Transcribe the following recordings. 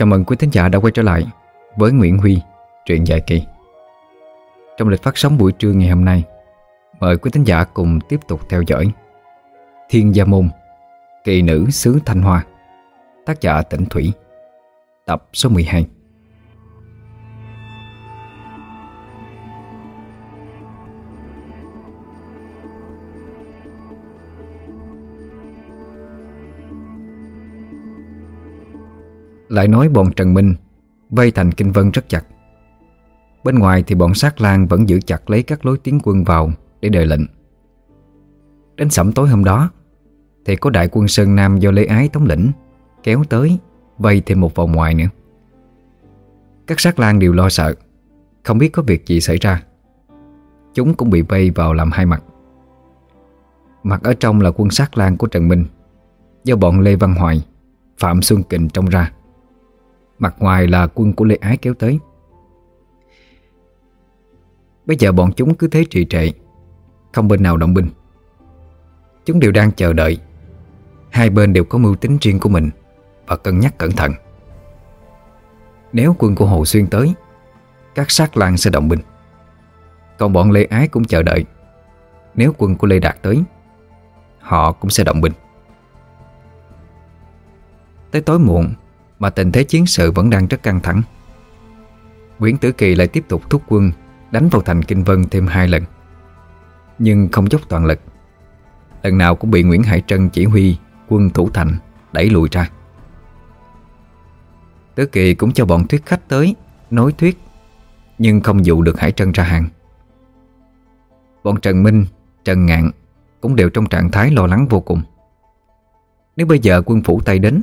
Chào mừng quý thính giả đã quay trở lại với Nguyễn Huy, truyện dài kỳ. Trong lịch phát sóng buổi trưa ngày hôm nay, mời quý thính giả cùng tiếp tục theo dõi Thiên Gia Môn, Kỳ Nữ xứ Thanh Hoa, tác giả Tỉnh Thủy, tập số 12. Lại nói bọn Trần Minh, Vây thành Kinh Vân rất chặt. Bên ngoài thì bọn sát lang vẫn giữ chặt lấy các lối tiến quân vào Để đợi lệnh. Đến sẩm tối hôm đó, Thì có đại quân Sơn Nam do Lê Ái thống lĩnh, Kéo tới, Vây thêm một vòng ngoài nữa. Các sát lang đều lo sợ, Không biết có việc gì xảy ra. Chúng cũng bị vây vào làm hai mặt. Mặt ở trong là quân sát lang của Trần Minh, Do bọn Lê Văn Hoài, Phạm Xuân Kình trông ra. Mặt ngoài là quân của Lê Ái kéo tới. Bây giờ bọn chúng cứ thế trì trệ, Không bên nào động binh. Chúng đều đang chờ đợi. Hai bên đều có mưu tính riêng của mình Và cân nhắc cẩn thận. Nếu quân của Hồ Xuyên tới, Các sát lang sẽ động binh. Còn bọn Lê Ái cũng chờ đợi. Nếu quân của Lê Đạt tới, Họ cũng sẽ động binh. Tới tối muộn mà tình thế chiến sự vẫn đang rất căng thẳng. Nguyễn Tử Kỳ lại tiếp tục thúc quân Đánh vào thành Kinh Vân thêm hai lần. Nhưng không dốc toàn lực. Lần nào cũng bị Nguyễn Hải Trân chỉ huy Quân thủ thành đẩy lùi ra. Tử Kỳ cũng cho bọn thuyết khách tới Nói thuyết Nhưng không dụ được Hải Trân ra hàng. Bọn Trần Minh, Trần Ngạn Cũng đều trong trạng thái lo lắng vô cùng. Nếu bây giờ quân phủ Tây đến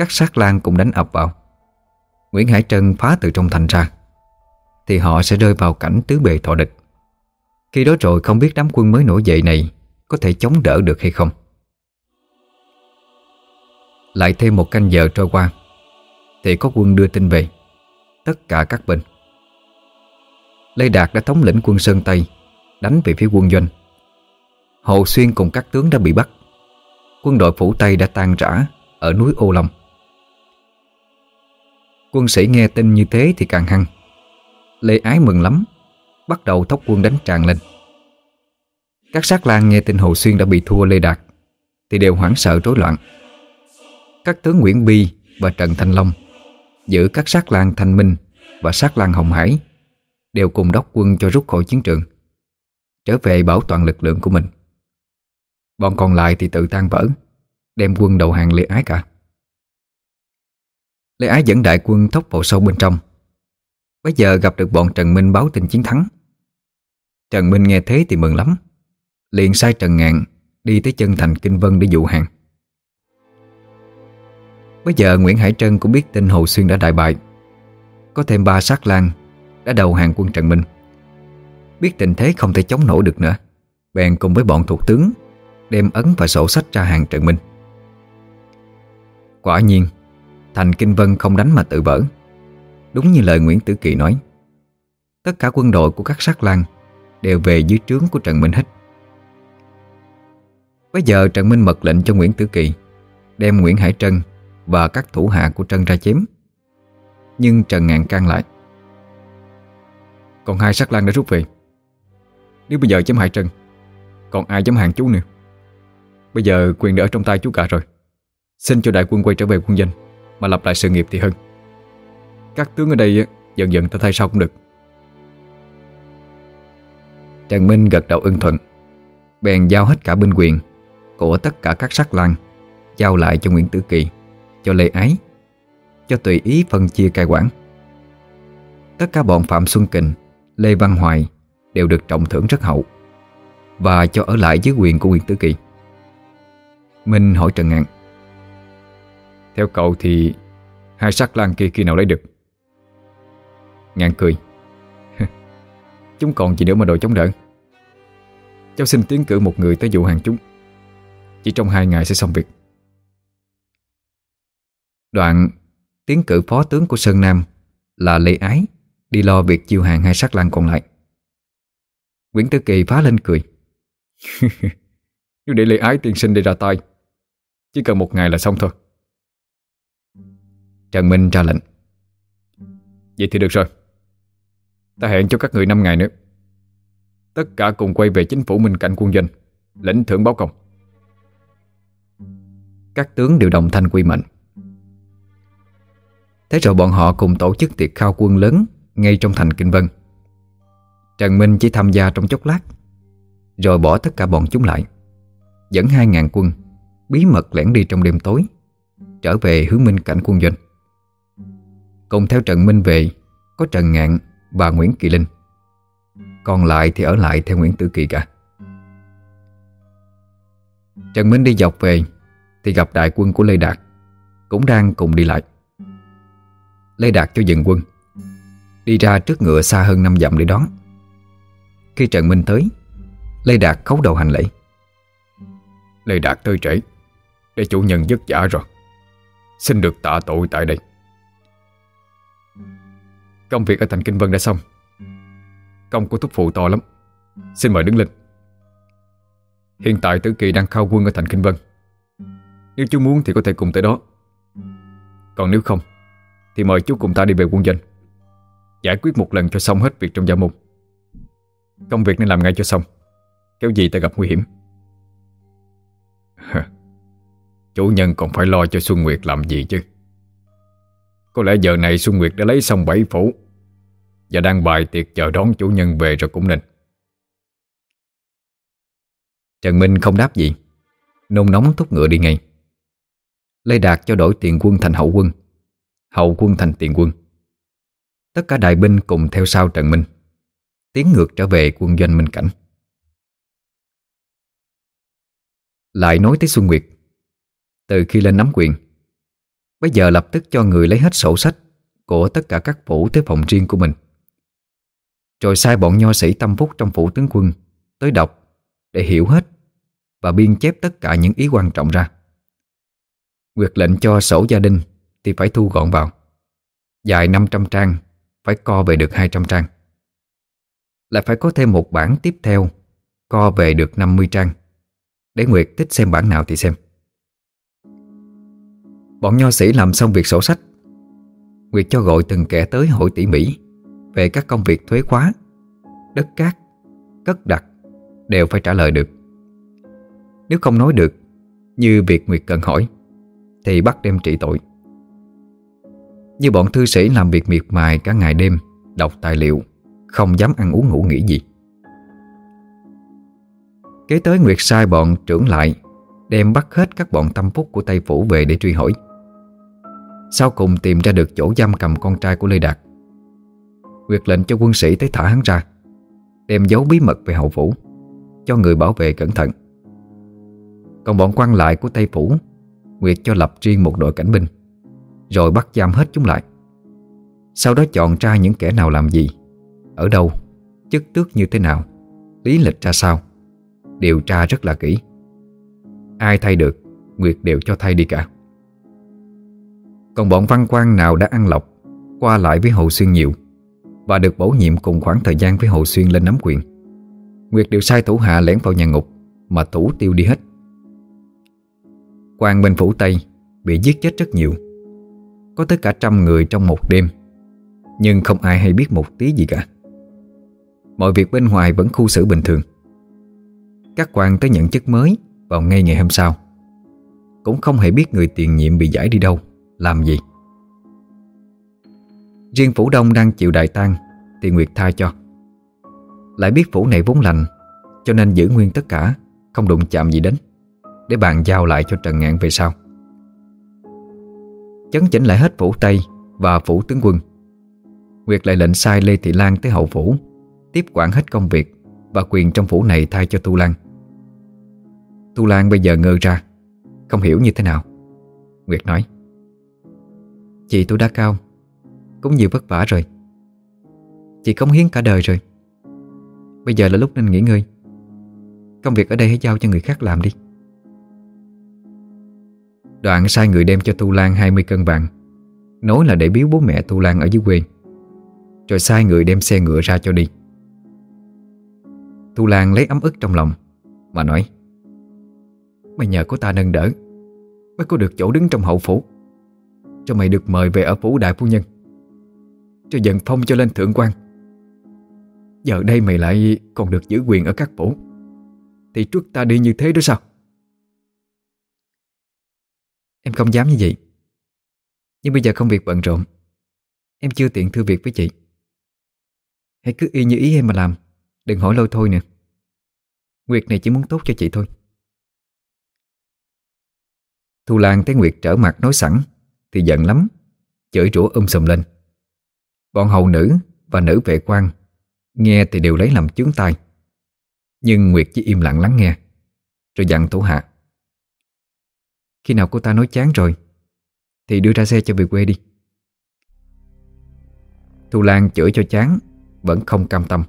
các sát lang cũng đánh ập vào. Nguyễn Hải Trân phá từ trong thành ra, Thì họ sẽ rơi vào cảnh tứ bề thọ địch. Khi đó rồi không biết đám quân mới nổi dậy này Có thể chống đỡ được hay không. Lại thêm một canh giờ trôi qua, Thì có quân đưa tin về, Tất cả các bên. Lê Đạt đã thống lĩnh quân Sơn Tây, Đánh về phía quân doanh. Hồ Xuyên cùng các tướng đã bị bắt. Quân đội phủ Tây đã tan rã Ở núi Ô Long. Quân sĩ nghe tin như thế thì càng hăng. Lê Ái mừng lắm, Bắt đầu thóc quân đánh tràn lên. Các sát lang nghe tin Hồ Xuyên đã bị thua Lê Đạt, Thì đều hoảng sợ rối loạn. Các tướng Nguyễn Bi và Trần Thanh Long Giữ các sát lang Thanh Minh Và sát lang Hồng Hải Đều cùng đốc quân cho rút khỏi chiến trường, Trở về bảo toàn lực lượng của mình. Bọn còn lại thì tự tan vỡ, Đem quân đầu hàng Lê Ái cả. Lê Ái dẫn đại quân thốc vào sâu bên trong. Bây giờ gặp được bọn Trần Minh báo tin chiến thắng. Trần Minh nghe thế thì mừng lắm. Liền sai Trần Ngạn Đi tới chân thành Kinh Vân để dụ hàng. Bây giờ Nguyễn Hải Trân cũng biết tin Hồ Xuyên đã đại bại. Có thêm ba sát lang Đã đầu hàng quân Trần Minh. Biết tình thế không thể chống nổi được nữa, Bèn cùng với bọn thuộc tướng Đem ấn và sổ sách ra hàng Trần Minh. Quả nhiên Thành Kinh Vân không đánh mà tự vỡ. Đúng như lời Nguyễn Tử Kỳ nói, Tất cả quân đội của các sát lang Đều về dưới trướng của Trần Minh hích. Bây giờ Trần Minh mật lệnh cho Nguyễn Tử Kỳ Đem Nguyễn Hải Trân Và các thủ hạ của Trân ra chém. Nhưng Trần Ngạn can lại, Còn hai sát lang đã rút về. Nếu bây giờ chém Hải Trân, Còn ai dám hàng chú nữa? Bây giờ quyền đã ở trong tay chú cả rồi. Xin cho đại quân quay trở về quân danh mà lập lại sự nghiệp thì hơn. Các tướng ở đây dần dần ta thay sao cũng được. Trần Minh gật đầu ưng thuận, Bèn giao hết cả binh quyền Của tất cả các sắc lang, Giao lại cho Nguyễn Tử Kỳ, Cho Lê Ái, Cho tùy ý phân chia cai quản. Tất cả bọn Phạm Xuân Kình, Lê Văn Hoài Đều được trọng thưởng rất hậu Và cho ở lại dưới quyền của Nguyễn Tử Kỳ. Minh hỏi Trần Ngạn theo cậu thì Hai sắc lang kia khi nào lấy được? Ngạn cười. cười Chúng còn gì nữa mà đội chống đỡ? Cháu xin tiến cử một người tới dụ hàng chúng. Chỉ trong hai ngày sẽ xong việc. Đoạn Tiến cử phó tướng của Sơn Nam Là Lê Ái Đi lo việc chiêu hàng hai sắc lang còn lại. Nguyễn Tư Kỳ phá lên cười. Nếu để Lê Ái tiên sinh đi ra tay, Chỉ cần một ngày là xong thôi. Trần Minh ra lệnh. Vậy thì được rồi. Ta hẹn cho các người 5 ngày nữa. Tất cả cùng quay về chính phủ Minh Cảnh quân doanh Lĩnh thưởng báo công. Các tướng điều động thanh quy mệnh. Thế rồi bọn họ cùng tổ chức tiệc khao quân lớn Ngay trong thành Kinh Vân. Trần Minh chỉ tham gia trong chốc lát, Rồi bỏ tất cả bọn chúng lại, Dẫn 2.000 quân Bí mật lẻn đi trong đêm tối, Trở về hướng Minh Cảnh quân doanh. Cùng theo Trần Minh về, Có Trần Ngạn và Nguyễn Kỳ Linh. Còn lại thì ở lại theo Nguyễn Tử Kỳ cả. Trần Minh đi dọc về Thì gặp đại quân của Lê Đạt, Cũng đang cùng đi lại. Lê Đạt cho dừng quân, Đi ra trước ngựa xa hơn 5 dặm để đón. Khi Trần Minh tới, Lê Đạt khấu đầu hành lễ. Lê Đạt tới trễ, Để chủ nhân vất giả rồi. Xin được tạ tội tại đây. Công việc ở thành Kinh Vân đã xong. Công của thúc phụ to lắm. Xin mời đứng lên. Hiện tại Tử Kỳ đang khao quân ở thành Kinh Vân. Nếu chú muốn thì có thể cùng tới đó. Còn nếu không, Thì mời chú cùng ta đi về quân doanh. Giải quyết một lần cho xong hết việc trong gia môn. Công việc nên làm ngay cho xong. Kéo gì ta gặp nguy hiểm. Chủ nhân còn phải lo cho Xuân Nguyệt làm gì chứ? Có lẽ giờ này Xuân Nguyệt đã lấy xong bảy phủ Và đang bài tiệc chờ đón chủ nhân về rồi cũng nên. Trần Minh không đáp gì, Nôn nóng thúc ngựa đi ngay. Lê Đạt cho đổi tiền quân thành hậu quân Hậu quân thành tiền quân. Tất cả đại binh cùng theo sau Trần Minh, Tiến ngược trở về quân doanh Minh Cảnh. Lại nói tới Xuân Nguyệt, Từ khi lên nắm quyền Bây giờ lập tức cho người lấy hết sổ sách Của tất cả các phủ tới phòng riêng của mình. Rồi sai bọn nho sĩ tâm phúc trong phủ tướng quân Tới đọc Để hiểu hết Và biên chép tất cả những ý quan trọng ra. Nguyệt lệnh cho sổ gia đình Thì phải thu gọn vào. Dài 500 trang, Phải co về được 200 trang. Lại phải có thêm một bản tiếp theo, Co về được 50 trang. Để Nguyệt thích xem bản nào thì xem. Bọn nho sĩ làm xong việc sổ sách, Nguyệt cho gọi từng kẻ tới hội tỉ mỉ Về các công việc thuế khóa, Đất cát, Cất đặt Đều phải trả lời được. Nếu không nói được Như việc Nguyệt cần hỏi, Thì bắt đem trị tội. Như bọn thư sĩ làm việc miệt mài cả ngày đêm, Đọc tài liệu, Không dám ăn uống ngủ nghỉ gì. Kế tới Nguyệt sai bọn trưởng lại, Đem bắt hết các bọn tâm phúc của Tây Phủ về để truy hỏi. Sau cùng tìm ra được chỗ giam cầm con trai của Lê Đạt. Nguyệt lệnh cho quân sĩ tới thả hắn ra, Đem giấu bí mật về hậu phủ, Cho người bảo vệ cẩn thận. Còn bọn quan lại của Tây Phủ Nguyệt cho lập riêng một đội cảnh binh, Rồi bắt giam hết chúng lại. Sau đó chọn ra những kẻ nào làm gì, Ở đâu, Chức tước như thế nào, Lý lịch ra sao, Điều tra rất là kỹ. Ai thay được, Nguyệt đều cho thay đi cả. Còn bọn văn quan nào đã ăn lọc Qua lại với Hồ Xuyên nhiều, Và được bổ nhiệm cùng khoảng thời gian với Hồ Xuyên lên nắm quyền. Nguyệt đều sai thủ hạ lẻn vào nhà ngục, Mà thủ tiêu đi hết. Quan bên phủ Tây Bị giết chết rất nhiều, Có tới cả trăm người trong một đêm, Nhưng không ai hay biết một tí gì cả. Mọi việc bên ngoài vẫn khu xử bình thường. Các quan tới nhận chức mới Vào ngay ngày hôm sau, Cũng không hề biết người tiền nhiệm bị giải đi đâu. Làm gì? Riêng phủ đông đang chịu đại tang, Thì Nguyệt tha cho. Lại biết phủ này vốn lành, Cho nên giữ nguyên tất cả, Không đụng chạm gì đến, Để bàn giao lại cho Trần Ngạn về sau. Chấn chỉnh lại hết phủ Tây Và phủ tướng quân. Nguyệt lại lệnh sai Lê Thị Lan tới hậu phủ, Tiếp quản hết công việc Và quyền trong phủ này thay cho Tu Lan. Tu Lan bây giờ ngơ ra, Không hiểu như thế nào. Nguyệt nói. Chị tôi đã cao, Cũng nhiều vất vả rồi. Chị cống hiến cả đời rồi. Bây giờ là lúc nên nghỉ ngơi. Công việc ở đây hãy giao cho người khác làm đi. Đoạn sai người đem cho Tu Lan 20 cân vàng, Nói là để biếu bố mẹ Tu Lan ở dưới quê. Rồi sai người đem xe ngựa ra cho đi. Tu Lan lấy ấm ức trong lòng, Mà nói, Mày nhờ có ta nâng đỡ, Mới có được chỗ đứng trong hậu phủ. Cho mày được mời về ở phủ đại phu nhân. Cho dần phong cho lên thượng quan. Giờ đây mày lại còn được giữ quyền ở các phủ. Thì trước ta đi như thế đó sao? Em không dám như vậy. Nhưng bây giờ công việc bận rộn. Em chưa tiện thư việc với chị. Hãy cứ y như ý em mà làm. Đừng hỏi lâu thôi nè Nguyệt này chỉ muốn tốt cho chị thôi. Thu Lan thấy Nguyệt trở mặt nói sẵn. Thì giận lắm. Chửi rủa um sùm lên. Bọn hầu nữ và nữ vệ quan Nghe thì đều lấy làm chướng tai. Nhưng Nguyệt chỉ im lặng lắng nghe, Rồi dặn thủ hạ, Khi nào cô ta nói chán rồi, Thì đưa ra xe cho về quê đi. Thu Lan chửi cho chán, Vẫn không cam tâm.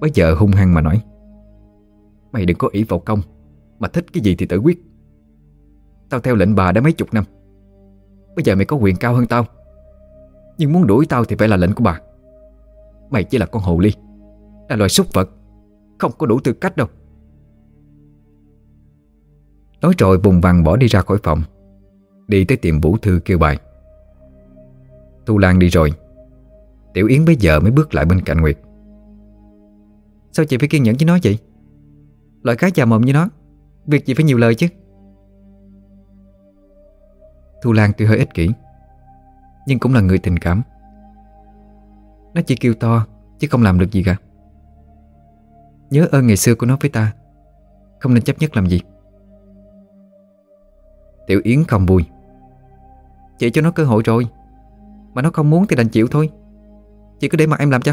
Bây giờ hung hăng mà nói, Mày đừng có ý vào công, Mà thích cái gì thì tự quyết. Tao theo lệnh bà đã mấy chục năm Bây giờ mày có quyền cao hơn tao. Nhưng muốn đuổi tao thì phải là lệnh của bà. Mày chỉ là con hồ ly, Là loài súc vật, Không có đủ tư cách đâu. Nói rồi bùng vằng bỏ đi ra khỏi phòng, Đi tới tiệm vũ thư kêu bài. Thu Lan đi rồi. Tiểu Yến bây giờ mới bước lại bên cạnh Nguyệt. Sao chị phải kiên nhẫn với nó vậy? Loại cá già mồm như nó, Việc gì phải nhiều lời chứ? Thu Lan tuy hơi ích kỷ, Nhưng cũng là người tình cảm. Nó chỉ kêu to, Chứ không làm được gì cả. Nhớ ơn ngày xưa của nó với ta, Không nên chấp nhất làm gì. Tiểu Yến không vui. Chị cho nó cơ hội rồi, Mà nó không muốn thì đành chịu thôi. Chị cứ để mặc em làm cho.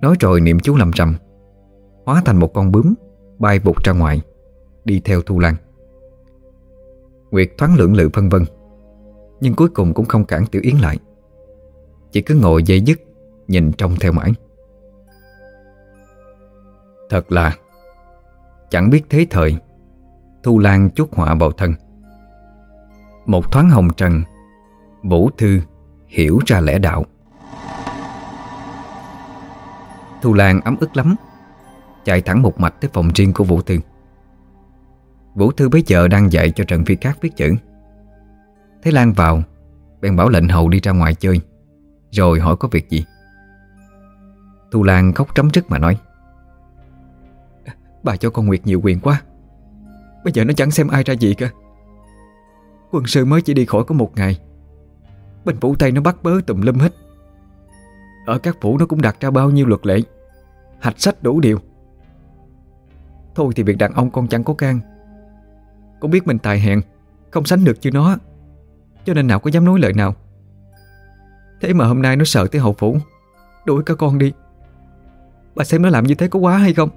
Nói rồi niệm chú lầm rầm Hóa thành một con bướm Bay bụt ra ngoài, Đi theo Thu Lan. Nguyệt thoáng lưỡng lự phân vân, Nhưng cuối cùng cũng không cản Tiểu Yến lại. Chỉ cứ ngồi dây dứt, Nhìn trông theo mãi. Thật là, Chẳng biết thế thời, Thu Lan chút họa vào thân. Một thoáng hồng trần Vũ Thư hiểu ra lẽ đạo. Thu Lan ấm ức lắm, Chạy thẳng một mạch tới phòng riêng của Vũ Thư. Vũ Thư bấy giờ đang dạy cho Trần Phi Cát viết chữ. Thấy Lan vào, Bèn bảo lệnh hầu đi ra ngoài chơi. Rồi hỏi có việc gì. Thu Lan khóc trấm trức mà nói. Bà cho con Nguyệt nhiều quyền quá. Bây giờ nó chẳng xem ai ra gì cả. Quân sư mới chỉ đi khỏi có một ngày. Bên phủ Tây nó bắt bớ tùm lum hết. Ở các phủ nó cũng đặt ra bao nhiêu luật lệ. Hạch sách đủ điều. Thôi thì việc đàn ông con chẳng có can. Cũng biết mình tài hèn Không sánh được như nó. Cho nên nào có dám nói lời nào. Thế mà hôm nay nó sợ tới hậu phủ. Đuổi cả con đi. Bà xem nó làm như thế có quá hay không?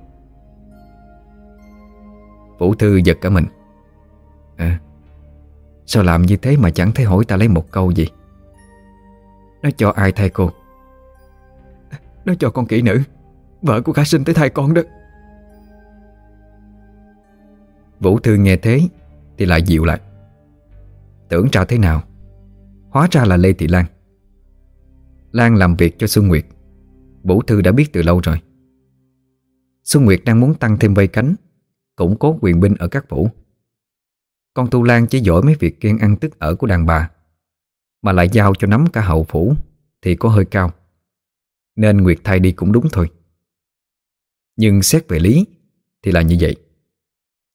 Vũ Thư giật cả mình. À Sao làm như thế mà chẳng thấy hỏi ta lấy một câu gì? Nó cho ai thay cô? Nó cho con kỹ nữ. Vợ của khả sinh tới thay con đó Vũ Thư nghe thế Thì lại dịu lại. Tưởng ra thế nào? Hóa ra là Lê Thị Lan. Lan làm việc cho Xuân Nguyệt. Vũ Thư đã biết từ lâu rồi. Xuân Nguyệt đang muốn tăng thêm vây cánh, Củng cố quyền binh ở các phủ. Con Tu Lan chỉ giỏi mấy việc kiên ăn tức ở của đàn bà, Mà lại giao cho nắm cả hậu phủ Thì có hơi cao. Nên Nguyệt thay đi cũng đúng thôi. Nhưng xét về lý Thì là như vậy.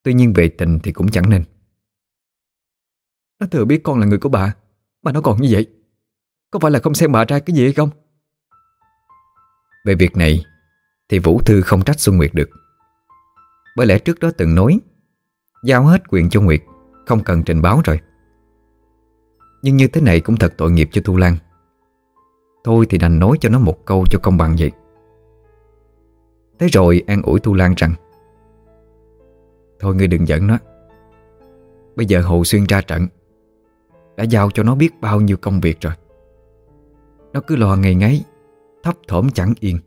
Tuy nhiên về tình thì cũng chẳng nên. Nó thừa biết con là người của bà, Mà nó còn như vậy. Có phải là không xem bà ra cái gì hay không? Về việc này Thì Vũ Thư không trách Xuân Nguyệt được. Bởi lẽ trước đó từng nói, Giao hết quyền cho Nguyệt, Không cần trình báo rồi. Nhưng như thế này cũng thật tội nghiệp cho Thu Lan. Thôi thì đành nói cho nó một câu cho công bằng vậy. Thế rồi an ủi Thu Lan rằng Thôi ngươi đừng giận nó. Bây giờ Hồ Xuyên ra trận, Đã giao cho nó biết bao nhiêu công việc rồi. Nó cứ lo ngày ngáy, Thấp thỏm chẳng yên,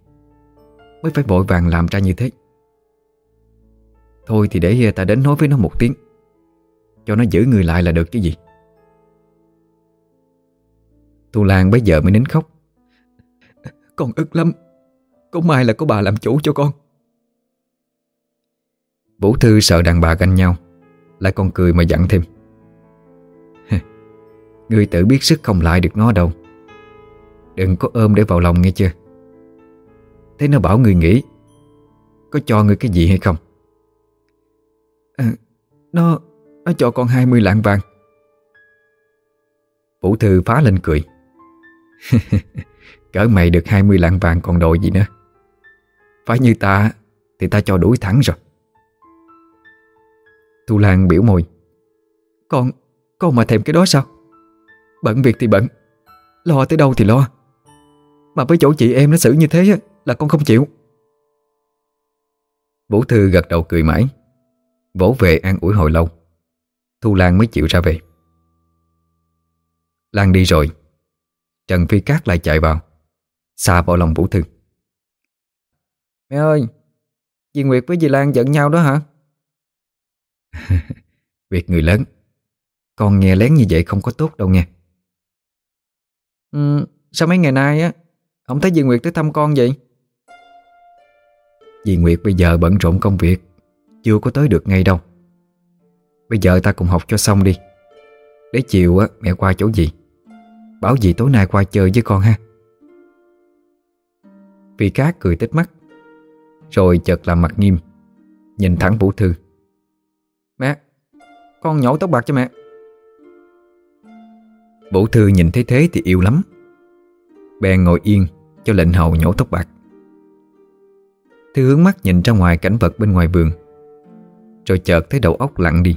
Mới phải vội vàng làm ra như thế. Thôi thì để ta đến nói với nó một tiếng, Cho nó giữ người lại là được chứ gì. Thu Lan bây giờ mới nín khóc. Con ức lắm, Có mai là có bà làm chủ cho con. Vũ Thư sợ đàn bà ganh nhau Lại còn cười mà dặn thêm. Ngươi tự biết sức không lại được nó đâu. Đừng có ôm để vào lòng nghe chưa? Thế nó bảo người nghĩ Có cho người cái gì hay không? À, Nó Nó cho con 20 lạng vàng. Vũ Thư phá lên cười. cười Cỡ mày được 20 lạng vàng còn đòi gì nữa? Phải như ta Thì ta cho đuổi thẳng rồi. Thu Lan biểu môi. Con, con mà thèm cái đó sao? Bận việc thì bận Lo tới đâu thì lo. Mà với chỗ chị em nó xử như thế Là con không chịu. Vũ Thư gật đầu cười mãi. Vỗ về an ủi hồi lâu. Thu Lan mới chịu ra về. Lan đi rồi. Trần Phi Cát lại chạy vào. Xa vào lòng Vũ Thư. Mẹ ơi Dì Nguyệt với dì Lan giận nhau đó hả? Việc người lớn. Con nghe lén như vậy không có tốt đâu nghe ừ, Sao mấy ngày nay á Không thấy dì Nguyệt tới thăm con vậy? Dì Nguyệt bây giờ bận rộn công việc Chưa có tới được ngay đâu. Bây giờ ta cùng học cho xong đi. Để chiều á mẹ qua chỗ gì Bảo dì tối nay qua chơi với con ha. Phi Cát cười tích mắt Rồi chợt làm mặt nghiêm Nhìn thẳng Vũ Thư con nhổ tóc bạc cho mẹ. Vũ Thư nhìn thấy thế thì yêu lắm. Bèn ngồi yên Cho lệnh hầu nhổ tóc bạc. Thư hướng mắt nhìn ra ngoài cảnh vật bên ngoài vườn, Rồi chợt thấy đầu óc lặng đi.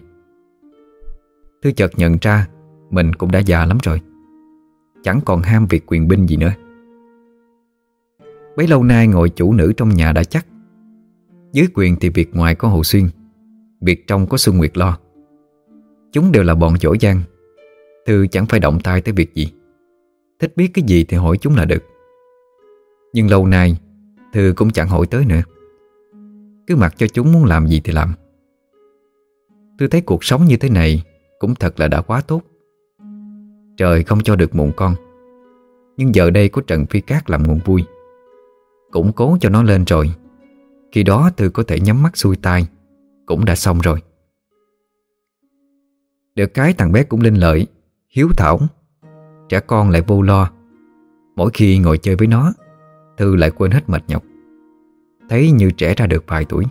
Thư chợt nhận ra Mình cũng đã già lắm rồi, Chẳng còn ham việc quyền binh gì nữa. Bấy lâu nay ngồi chủ nữ trong nhà đã chắc. Dưới quyền thì việc ngoài có Hồ Xuyên, Việc trong có Xuân Nguyệt lo. Chúng đều là bọn dỗ gian. Thư chẳng phải động tay tới việc gì. Thích biết cái gì thì hỏi chúng là được. Nhưng lâu nay, Thư cũng chẳng hỏi tới nữa. Cứ mặc cho chúng muốn làm gì thì làm. Thư thấy cuộc sống như thế này Cũng thật là đã quá tốt. Trời không cho được muộn con. Nhưng giờ đây có trận phi cát làm nguồn vui. Cũng cố cho nó lên rồi. Khi đó Thư có thể nhắm mắt xuôi tai. Cũng đã xong rồi. Được cái thằng bé cũng linh lợi, Hiếu thảo. Trẻ con lại vô lo. Mỗi khi ngồi chơi với nó, Thư lại quên hết mệt nhọc. Thấy như trẻ ra được vài tuổi.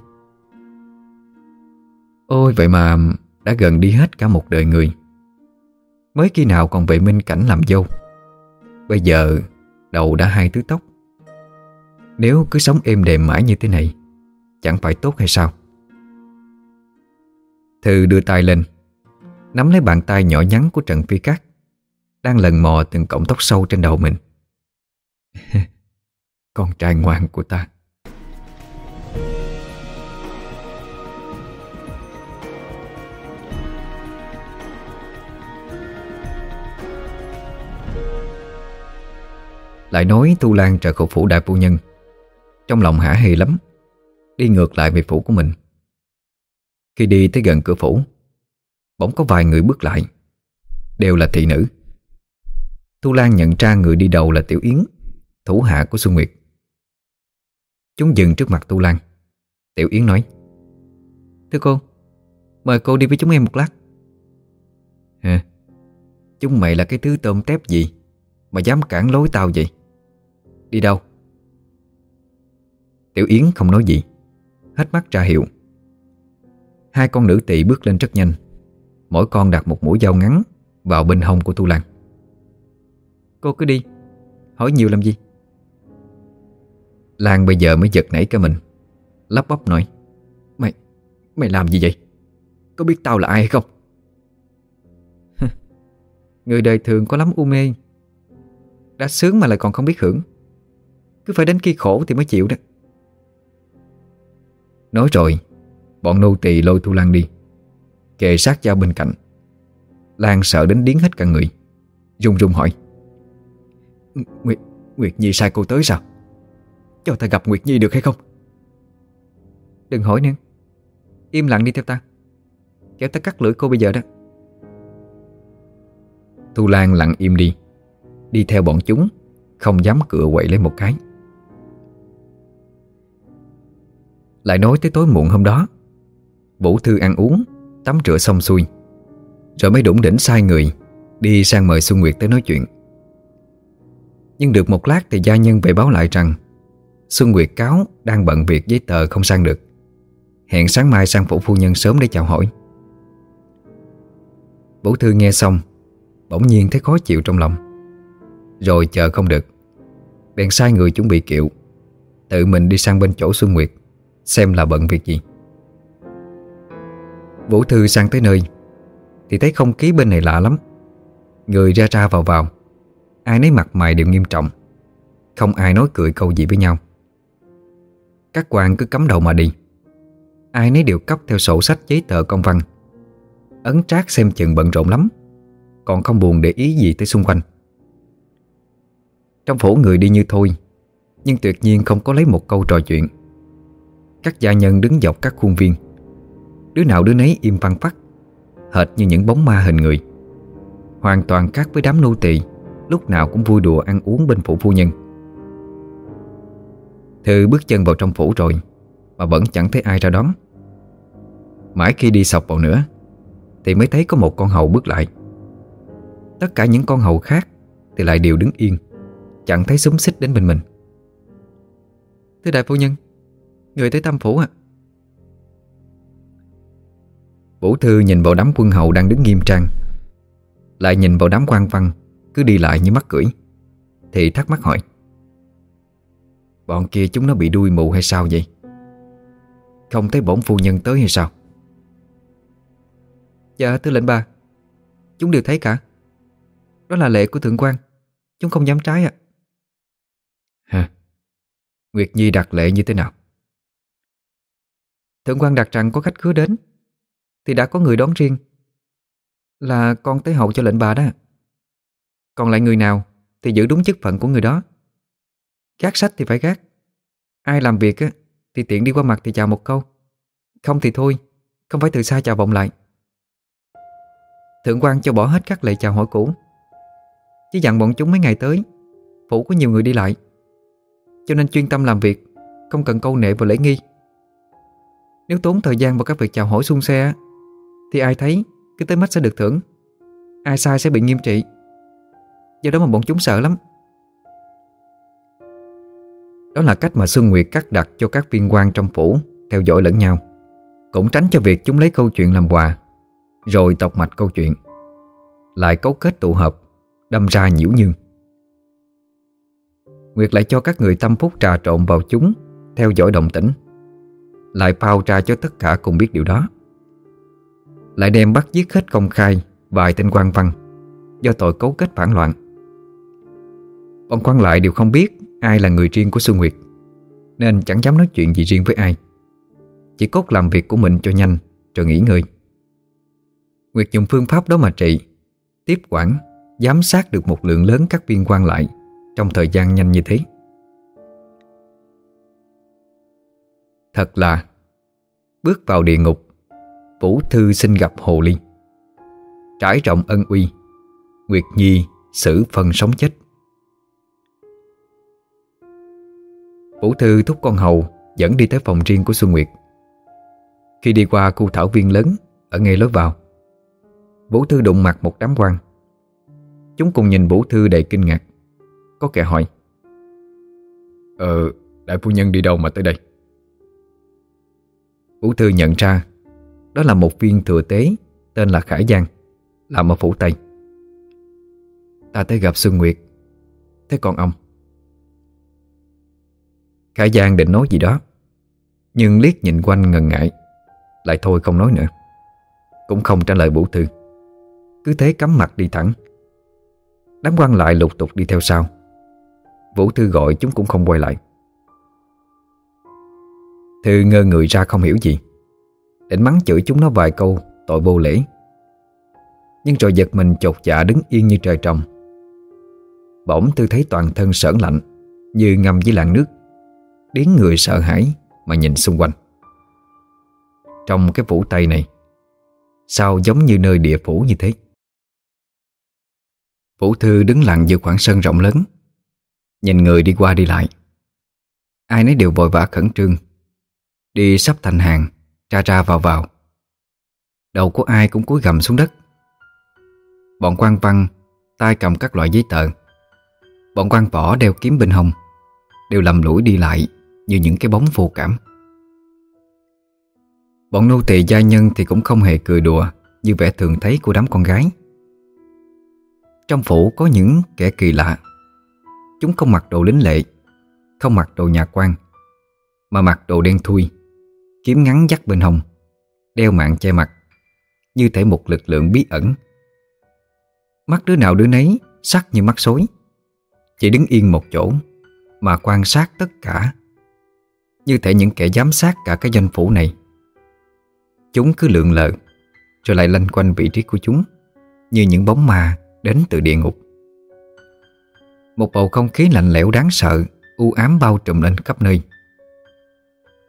Ôi, vậy mà Đã gần đi hết cả một đời người. Mới khi nào còn về minh cảnh làm dâu? Bây giờ, Đầu đã hai tứ tóc. Nếu cứ sống êm đềm mãi như thế này, Chẳng phải tốt hay sao? Thư đưa tay lên. Nắm lấy bàn tay nhỏ nhắn của Trần Phi Cát, Đang lần mò từng cọng tóc sâu trên đầu mình. Con trai ngoan của ta. Lại nói Tu Lan trở khẩu phủ đại phu nhân. Trong lòng hả hề lắm, Đi ngược lại về phủ của mình. Khi đi tới gần cửa phủ Bỗng có vài người bước lại. Đều là thị nữ. Tu Lan nhận ra người đi đầu là Tiểu Yến, Thủ hạ của Xuân Nguyệt. Chúng dừng trước mặt Tu Lan. Tiểu Yến nói, Thưa cô, Mời cô đi với chúng em một lát. Hả? Chúng mày là cái thứ tôm tép gì Mà dám cản lối tao vậy? Đi đâu? Tiểu Yến không nói gì, Hết mắt ra hiệu. Hai con nữ tỳ bước lên rất nhanh. Mỗi con đặt một mũi dao ngắn Vào bên hông của Tu Lan. Cô cứ đi. Hỏi nhiều làm gì? Lan bây giờ mới giật nảy cả mình. Lắp bắp nói Mày, mày làm gì vậy? Có biết tao là ai hay không? Người đời thường có lắm u mê. Đã sướng mà lại còn không biết hưởng. Cứ phải đến khi khổ thì mới chịu đó. Nói rồi Bọn nô tỳ lôi Thu Lan đi. Kề sát dao bên cạnh. Lan sợ đến điếng hết cả người. Dung dung hỏi Nguyệt, Nguyệt Nhi sai cô tới sao? Cho ta gặp Nguyệt Nhi được hay không? Đừng hỏi nữa. Im lặng đi theo ta. Kéo ta cắt lưỡi cô bây giờ đó. Thu Lan lặng im đi. Đi theo bọn chúng Không dám cựa quậy lấy một cái. Lại nói tới tối muộn hôm đó Vũ Thư ăn uống Tắm rửa xong xuôi. Rồi mới đủng đỉnh sai người, Đi sang mời Xuân Nguyệt tới nói chuyện. Nhưng được một lát thì gia nhân về báo lại rằng, Xuân Nguyệt cáo đang bận việc giấy tờ không sang được. Hẹn sáng mai sang phủ phu nhân sớm để chào hỏi. Vũ Thư nghe xong, Bỗng nhiên thấy khó chịu trong lòng. Rồi chờ không được, Bèn sai người chuẩn bị kiệu, Tự mình đi sang bên chỗ Xuân Nguyệt, Xem là bận việc gì. Vũ Thư sang tới nơi. Thì thấy không khí bên này lạ lắm. Người ra ra vào vào. Ai nấy mặt mày đều nghiêm trọng. Không ai nói cười câu gì với nhau. Các quan cứ cắm đầu mà đi. Ai nấy đều cấp theo sổ sách giấy tờ công văn. Ấn trác xem chừng bận rộn lắm. Còn không buồn để ý gì tới xung quanh. Trong phủ người đi như thôi, Nhưng tuyệt nhiên không có lấy một câu trò chuyện. Các gia nhân đứng dọc các khuôn viên. Đứa nào đứa nấy im phăng phắc, Hệt như những bóng ma hình người. Hoàn toàn khác với đám nô tỳ, Lúc nào cũng vui đùa ăn uống bên phủ phu nhân. Thư bước chân vào trong phủ rồi, Mà vẫn chẳng thấy ai ra đón. Mãi khi đi sọc vào nữa, Thì mới thấy có một con hầu bước lại. Tất cả những con hầu khác Thì lại đều đứng yên, Chẳng thấy súng xích đến bên mình. Thưa đại phu nhân, Người tới tâm phủ à Vũ Thư nhìn vào đám quân hầu đang đứng nghiêm trang. Lại nhìn vào đám quan văn Cứ đi lại như mắt cưỡi Thì thắc mắc hỏi Bọn kia chúng nó bị đuôi mù hay sao vậy? Không thấy bổn phu nhân tới hay sao? Dạ thưa lệnh bà. Chúng đều thấy cả. Đó là lệ của thượng quan. Chúng không dám trái ạ. Hả? Nguyệt Nhi đặt lệ như thế nào? Thượng quan đặt rằng có khách khứa đến thì đã có người đón riêng. Là con tới hậu cho lệnh bà đó. Còn lại người nào Thì giữ đúng chức phận của người đó. Gác sách thì phải gác. Ai làm việc á, thì tiện đi qua mặt thì chào một câu. Không thì thôi Không phải từ xa chào vọng lại. Thượng quan cho bỏ hết các lệ chào hỏi cũ. Chỉ dặn bọn chúng mấy ngày tới Phủ có nhiều người đi lại. Cho nên chuyên tâm làm việc Không cần câu nệ và lễ nghi. Nếu tốn thời gian vào các việc chào hỏi xung xe thì ai thấy, Cứ tới mắt sẽ được thưởng. Ai sai sẽ bị nghiêm trị. Do đó mà bọn chúng sợ lắm. Đó là cách mà Xuân Nguyệt cắt đặt cho các viên quan trong phủ Theo dõi lẫn nhau, Cũng tránh cho việc chúng lấy câu chuyện làm quà, Rồi tọc mạch câu chuyện, Lại cấu kết tụ hợp, Đâm ra nhiễu nhương. Nguyệt lại cho các người tâm phúc trà trộn vào chúng Theo dõi đồng tĩnh, Lại bao tra cho tất cả cùng biết điều đó lại đem bắt giết hết công khai Vài tên quan văn Do tội cấu kết phản loạn. Bọn quan lại đều không biết Ai là người riêng của Xuân Nguyệt, Nên chẳng dám nói chuyện gì riêng với ai. Chỉ cốt làm việc của mình cho nhanh Rồi nghỉ ngơi. Nguyệt dùng phương pháp đó mà trị, Tiếp quản, Giám sát được một lượng lớn các viên quan lại Trong thời gian nhanh như thế. Thật là, Bước vào địa ngục Vũ Thư xin gặp Hồ Ly. Trải rộng ân uy Nguyệt Nhi xử phần sống chết. Vũ Thư thúc con hầu Dẫn đi tới phòng riêng của Xuân Nguyệt. Khi đi qua khu thảo viên lớn Ở ngay lối vào Vũ Thư đụng mặt một đám quan. Chúng cùng nhìn Vũ Thư đầy kinh ngạc. Có kẻ hỏi Ờ, đại phu nhân đi đâu mà tới đây? Vũ Thư nhận ra đó là một viên thừa tế, Tên là Khải Giang, Làm ở phủ Tây. Ta tới gặp Xuân Nguyệt. Thế còn ông? Khải Giang định nói gì đó, Nhưng liếc nhìn quanh ngần ngại, Lại thôi không nói nữa. Cũng không trả lời bổ thư. Cứ thế cắm mặt đi thẳng. Đám quan lại lục tục đi theo sau. Vũ Thư gọi chúng cũng không quay lại. Thư ngơ người ra không hiểu gì. Định mắng chửi chúng nó vài câu, Tội vô lễ. Nhưng rồi giật mình chột dạ đứng yên như trời trồng. Bỗng tư thấy toàn thân sởn lạnh, Như ngâm dưới làn nước. Điến người sợ hãi Mà nhìn xung quanh. Trong cái phủ Tây này, Sao giống như nơi địa phủ như thế? Vũ Thư đứng lặng giữa khoảng sân rộng lớn, Nhìn người đi qua đi lại. Ai nấy đều vội vã khẩn trương, Đi sắp thành hàng ra ra vào vào. Đầu của ai cũng cúi gầm xuống đất. Bọn quan văn tay cầm các loại giấy tờ. Bọn quan võ đeo kiếm bên hông, Đều lầm lũi đi lại Như những cái bóng vô cảm. Bọn nô tỳ gia nhân thì cũng không hề cười đùa Như vẻ thường thấy của đám con gái. Trong phủ có những kẻ kỳ lạ. Chúng không mặc đồ lính lệ, Không mặc đồ nhà quan, Mà mặc đồ đen thui. Kiếm ngắn dắt bên hông Đeo mạng che mặt Như thể một lực lượng bí ẩn. Mắt đứa nào đứa nấy Sắc như mắt sói, Chỉ đứng yên một chỗ Mà quan sát tất cả Như thể những kẻ giám sát cả cái danh phủ này. Chúng cứ lượn lờ Rồi lại lanh quanh vị trí của chúng Như những bóng ma đến từ địa ngục. Một bầu không khí lạnh lẽo đáng sợ U ám bao trùm lên khắp nơi.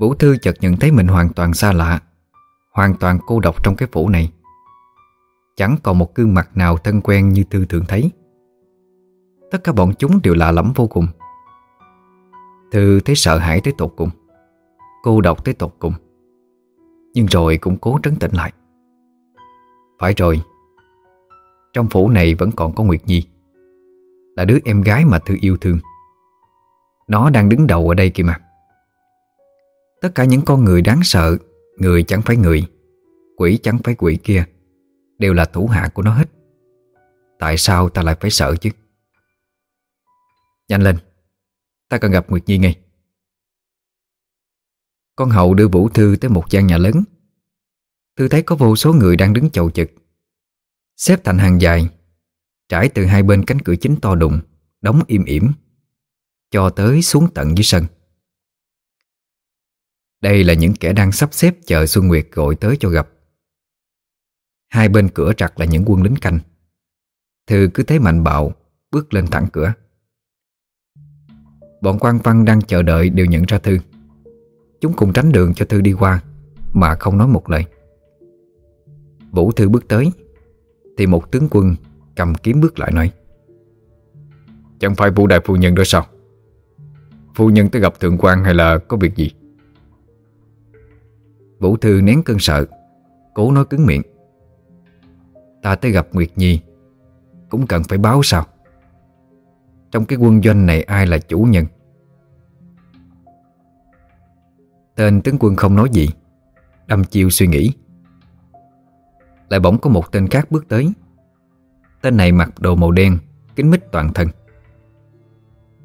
Vũ Thư chợt nhận thấy mình hoàn toàn xa lạ, Hoàn toàn cô độc trong cái phủ này. Chẳng còn một gương mặt nào thân quen như Thư thường thấy. Tất cả bọn chúng đều lạ lẫm vô cùng. Thư thấy sợ hãi tới tột cùng, Cô độc tới tột cùng, Nhưng rồi cũng cố trấn tĩnh lại. Phải rồi, Trong phủ này vẫn còn có Nguyệt Nhi, Là đứa em gái mà Thư yêu thương. Nó đang đứng đầu ở đây kìa mà. Tất cả những con người đáng sợ, Người chẳng phải người, Quỷ chẳng phải quỷ kia, Đều là thủ hạ của nó hết. Tại sao ta lại phải sợ chứ? Nhanh lên, Ta cần gặp Nguyệt Nhi ngay. Con hậu đưa Vũ Thư tới một gian nhà lớn. Thư thấy có vô số người đang đứng chầu chực. Xếp thành hàng dài, Trải từ hai bên cánh cửa chính to đùng, Đóng im ỉm, Cho tới xuống tận dưới sân. Đây là những kẻ đang sắp xếp chờ Xuân Nguyệt gọi tới cho gặp. Hai bên cửa trặc là những quân lính canh. Thư cứ thấy mạnh bạo, Bước lên thẳng cửa. Bọn quan văn đang chờ đợi đều nhận ra Thư. Chúng cùng tránh đường cho Thư đi qua, Mà không nói một lời. Vũ Thư bước tới, Thì một tướng quân cầm kiếm bước lại nói, Chẳng phải vũ đại phu nhân đó sao? Phu nhân tới gặp thượng quan hay là có việc gì? Vũ Thư nén cơn sợ, Cố nói cứng miệng. Ta tới gặp Nguyệt Nhi, Cũng cần phải báo sao? Trong cái quân doanh này ai là chủ nhân? Tên tướng quân không nói gì, Đâm chiêu suy nghĩ. Lại bỗng có một tên khác bước tới. Tên này mặc đồ màu đen, Kính mít toàn thân.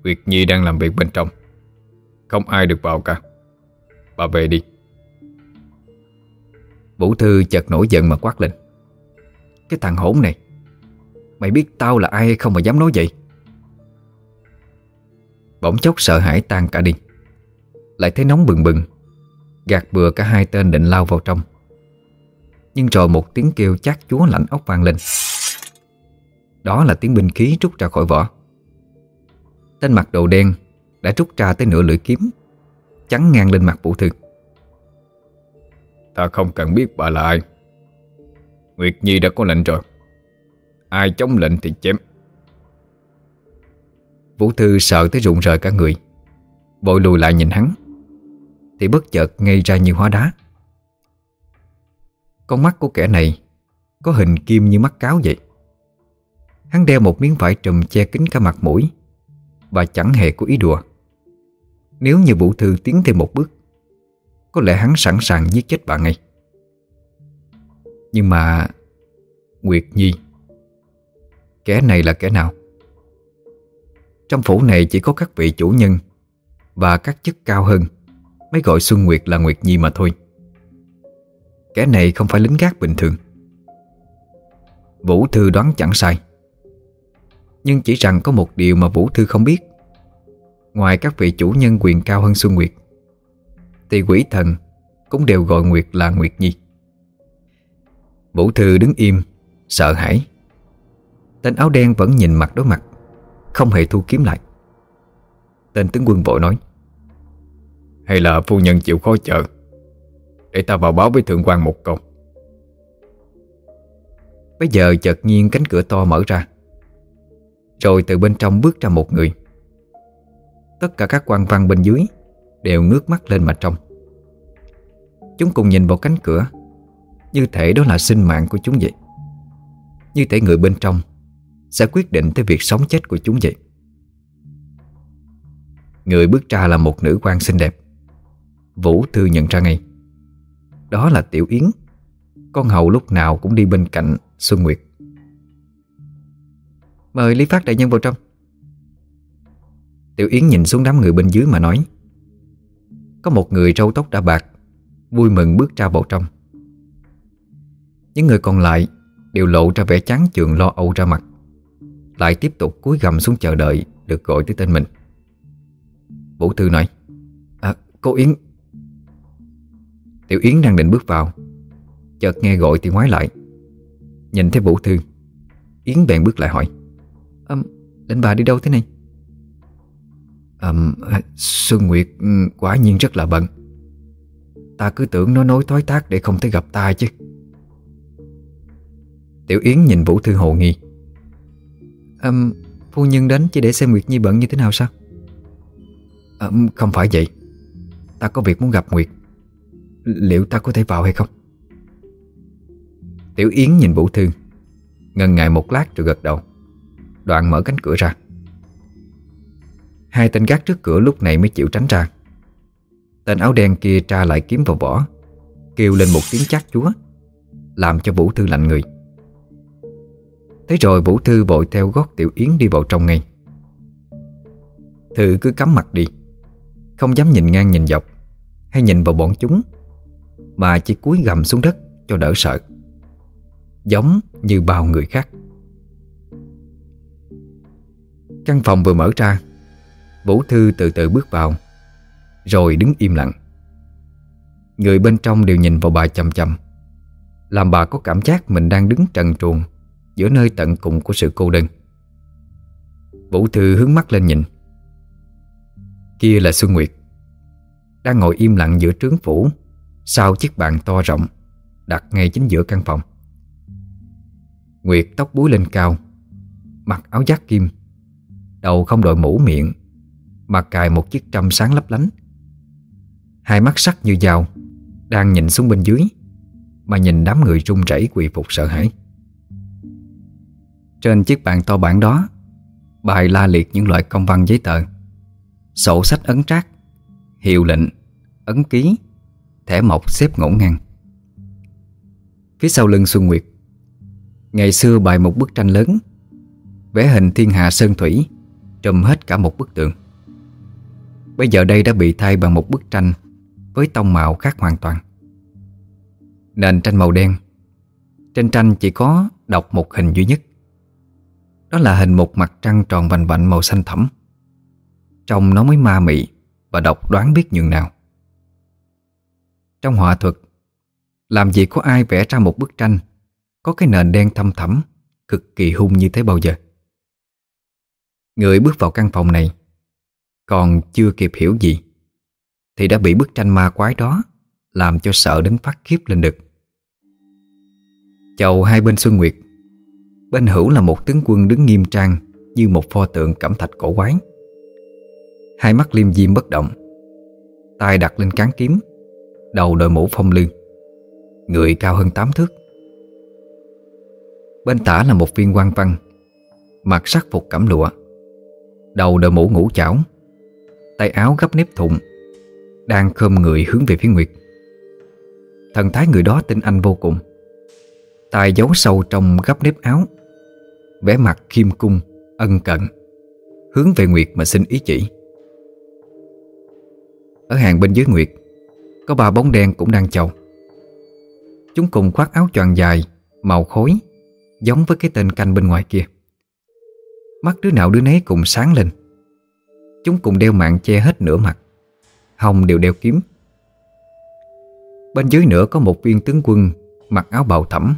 Nguyệt Nhi đang làm việc bên trong, Không ai được vào cả. Bà về đi. Vũ Thư chợt nổi giận mà quát lên. Cái thằng hỗn này, Mày biết tao là ai hay không mà dám nói vậy? Bỗng chốc sợ hãi tan cả đi. Lại thấy nóng bừng bừng, Gạt bừa cả hai tên định lao vào trong. Nhưng rồi một tiếng kêu chát chúa lạnh ốc vang lên. Đó là tiếng binh khí rút ra khỏi vỏ. Tên mặt đồ đen Đã rút ra tới nửa lưỡi kiếm, Chắn ngang lên mặt vũ thư. Ta không cần biết bà là ai. Nguyệt Nhi đã có lệnh rồi. Ai chống lệnh thì chém. Vũ Thư sợ tới rụng rời cả người. Vội lùi lại nhìn hắn. Thì bất chợt ngây ra như hóa đá. Con mắt của kẻ này Có hình kim như mắt cáo vậy. Hắn đeo một miếng vải trùm che kín cả mặt mũi Và chẳng hề có ý đùa. Nếu như Vũ Thư tiến thêm một bước có lẽ hắn sẵn sàng giết chết bà ngay. Nhưng mà, Nguyệt Nhi, Kẻ này là kẻ nào? Trong phủ này chỉ có các vị chủ nhân Và các chức cao hơn Mới gọi Xuân Nguyệt là Nguyệt Nhi mà thôi. Kẻ này không phải lính gác bình thường. Vũ Thư đoán chẳng sai. Nhưng chỉ rằng có một điều mà Vũ Thư không biết. Ngoài các vị chủ nhân quyền cao hơn Xuân Nguyệt thì quỷ thần cũng đều gọi Nguyệt là Nguyệt Nhi. Vũ Thư đứng im, Sợ hãi. Tên áo đen vẫn nhìn mặt đối mặt, Không hề thu kiếm lại. Tên tướng quân vội nói, Hay là phu nhân chịu khó chờ, Để ta vào báo với thượng quan một câu. Bây giờ chợt nhiên cánh cửa to mở ra, Rồi từ bên trong bước ra một người. Tất cả các quan văn bên dưới Đều ngước mắt lên mà trông. Chúng cùng nhìn vào cánh cửa, như thể đó là sinh mạng của chúng vậy. Như thể người bên trong Sẽ quyết định tới việc sống chết của chúng vậy. Người bước ra là một nữ quan xinh đẹp. Vũ Thư nhận ra ngay. Đó là Tiểu Yến. Con hầu lúc nào cũng đi bên cạnh Xuân Nguyệt. Mời Lý Phát đại nhân vào trong. Tiểu Yến nhìn xuống đám người bên dưới mà nói. Có một người râu tóc đã bạc Vui mừng bước ra vào trong. Những người còn lại Đều lộ ra vẻ chán chường lo âu ra mặt Lại tiếp tục cúi gầm xuống chờ đợi Được gọi tới tên mình. Vũ Thư nói À cô Yến. Tiểu Yến đang định bước vào Chợt nghe gọi thì ngoái lại. Nhìn thấy Vũ Thư Yến bèn bước lại hỏi à, Định bà đi đâu thế này? À, Xuân Nguyệt ừ, quả nhiên rất là bận. Ta cứ tưởng nó nối thói tác để không thể gặp ta chứ. Tiểu Yến nhìn Vũ Thư hồ nghi. À, Phu nhân đến chỉ để xem Nguyệt Nhi bận như thế nào sao? À, Không phải vậy. Ta có việc muốn gặp Nguyệt. Liệu ta có thể vào hay không? Tiểu Yến nhìn Vũ Thư Ngần ngại một lát rồi gật đầu. Đoạn mở cánh cửa ra. Hai tên gác trước cửa lúc này mới chịu tránh ra. Tên áo đen kia tra lại kiếm vào vỏ, Kêu lên một tiếng chát chúa, Làm cho Vũ Thư lạnh người. Thế rồi Vũ Thư vội theo gót Tiểu Yến đi vào trong ngay. Thư cứ cắm mặt đi, Không dám nhìn ngang nhìn dọc, Hay nhìn vào bọn chúng, Mà chỉ cúi gầm xuống đất cho đỡ sợ. Giống như bao người khác. Căn phòng vừa mở ra Vũ Thư từ từ bước vào, Rồi đứng im lặng. Người bên trong đều nhìn vào bà chầm chầm Làm bà có cảm giác mình đang đứng trần truồng Giữa nơi tận cùng của sự cô đơn. Vũ Thư hướng mắt lên nhìn. Kia là Xuân Nguyệt, Đang ngồi im lặng giữa trướng phủ Sau chiếc bàn to rộng Đặt ngay chính giữa căn phòng. Nguyệt tóc búi lên cao, Mặc áo giác kim, Đầu không đội mũ miệng mà cài một chiếc trăm sáng lấp lánh. Hai mắt sắc như dao, Đang nhìn xuống bên dưới, Mà nhìn đám người run rẩy quỳ phục sợ hãi. Trên chiếc bàn to bản đó, Bài la liệt những loại công văn giấy tờ, Sổ sách ấn trác, Hiệu lệnh, Ấn ký, Thẻ mộc xếp ngổn ngang. Phía sau lưng Xuân Nguyệt, Ngày xưa bài một bức tranh lớn, Vẽ hình thiên hạ sơn thủy, Trùm hết cả một bức tượng Bây giờ đây đã bị thay bằng một bức tranh Với tông màu khác hoàn toàn. Nền tranh màu đen. Trên tranh chỉ có đọc một hình duy nhất. Đó là hình một mặt trăng tròn vành vạnh màu xanh thẳm Trông nó mới ma mị Và đọc đoán biết nhường nào. Trong họa thuật, Làm gì có ai vẽ ra một bức tranh Có cái nền đen thâm thẳm, Cực kỳ hung như thế bao giờ? Người bước vào căn phòng này còn chưa kịp hiểu gì, Thì đã bị bức tranh ma quái đó Làm cho sợ đến phát khiếp lên được. Chầu hai bên Xuân Nguyệt, Bên hữu là một tướng quân đứng nghiêm trang Như một pho tượng cẩm thạch cổ quái. Hai mắt liêm diêm bất động, tay đặt lên cán kiếm, Đầu đội mũ phong lưng Người cao hơn tám thước. Bên tả là một viên quan văn, Mặc sắc phục cẩm lụa, Đầu đội mũ ngũ chảo Tay áo gấp nếp thụng, Đang khom người hướng về phía Nguyệt. Thần thái người đó tinh anh vô cùng tay giấu sâu trong gấp nếp áo, vẻ mặt khiêm cung, Ân cận, Hướng về Nguyệt mà xin ý chỉ. Ở hàng bên dưới Nguyệt, Có ba bóng đen cũng đang chầu Chúng cùng khoác áo choàng dài, Màu khối, Giống với cái tên canh bên ngoài kia. Mắt đứa nào đứa nấy cùng sáng lên. Chúng cùng đeo mạng che hết nửa mặt. Hồng đều đeo kiếm. Bên dưới nữa có một viên tướng quân Mặc áo bào thẫm.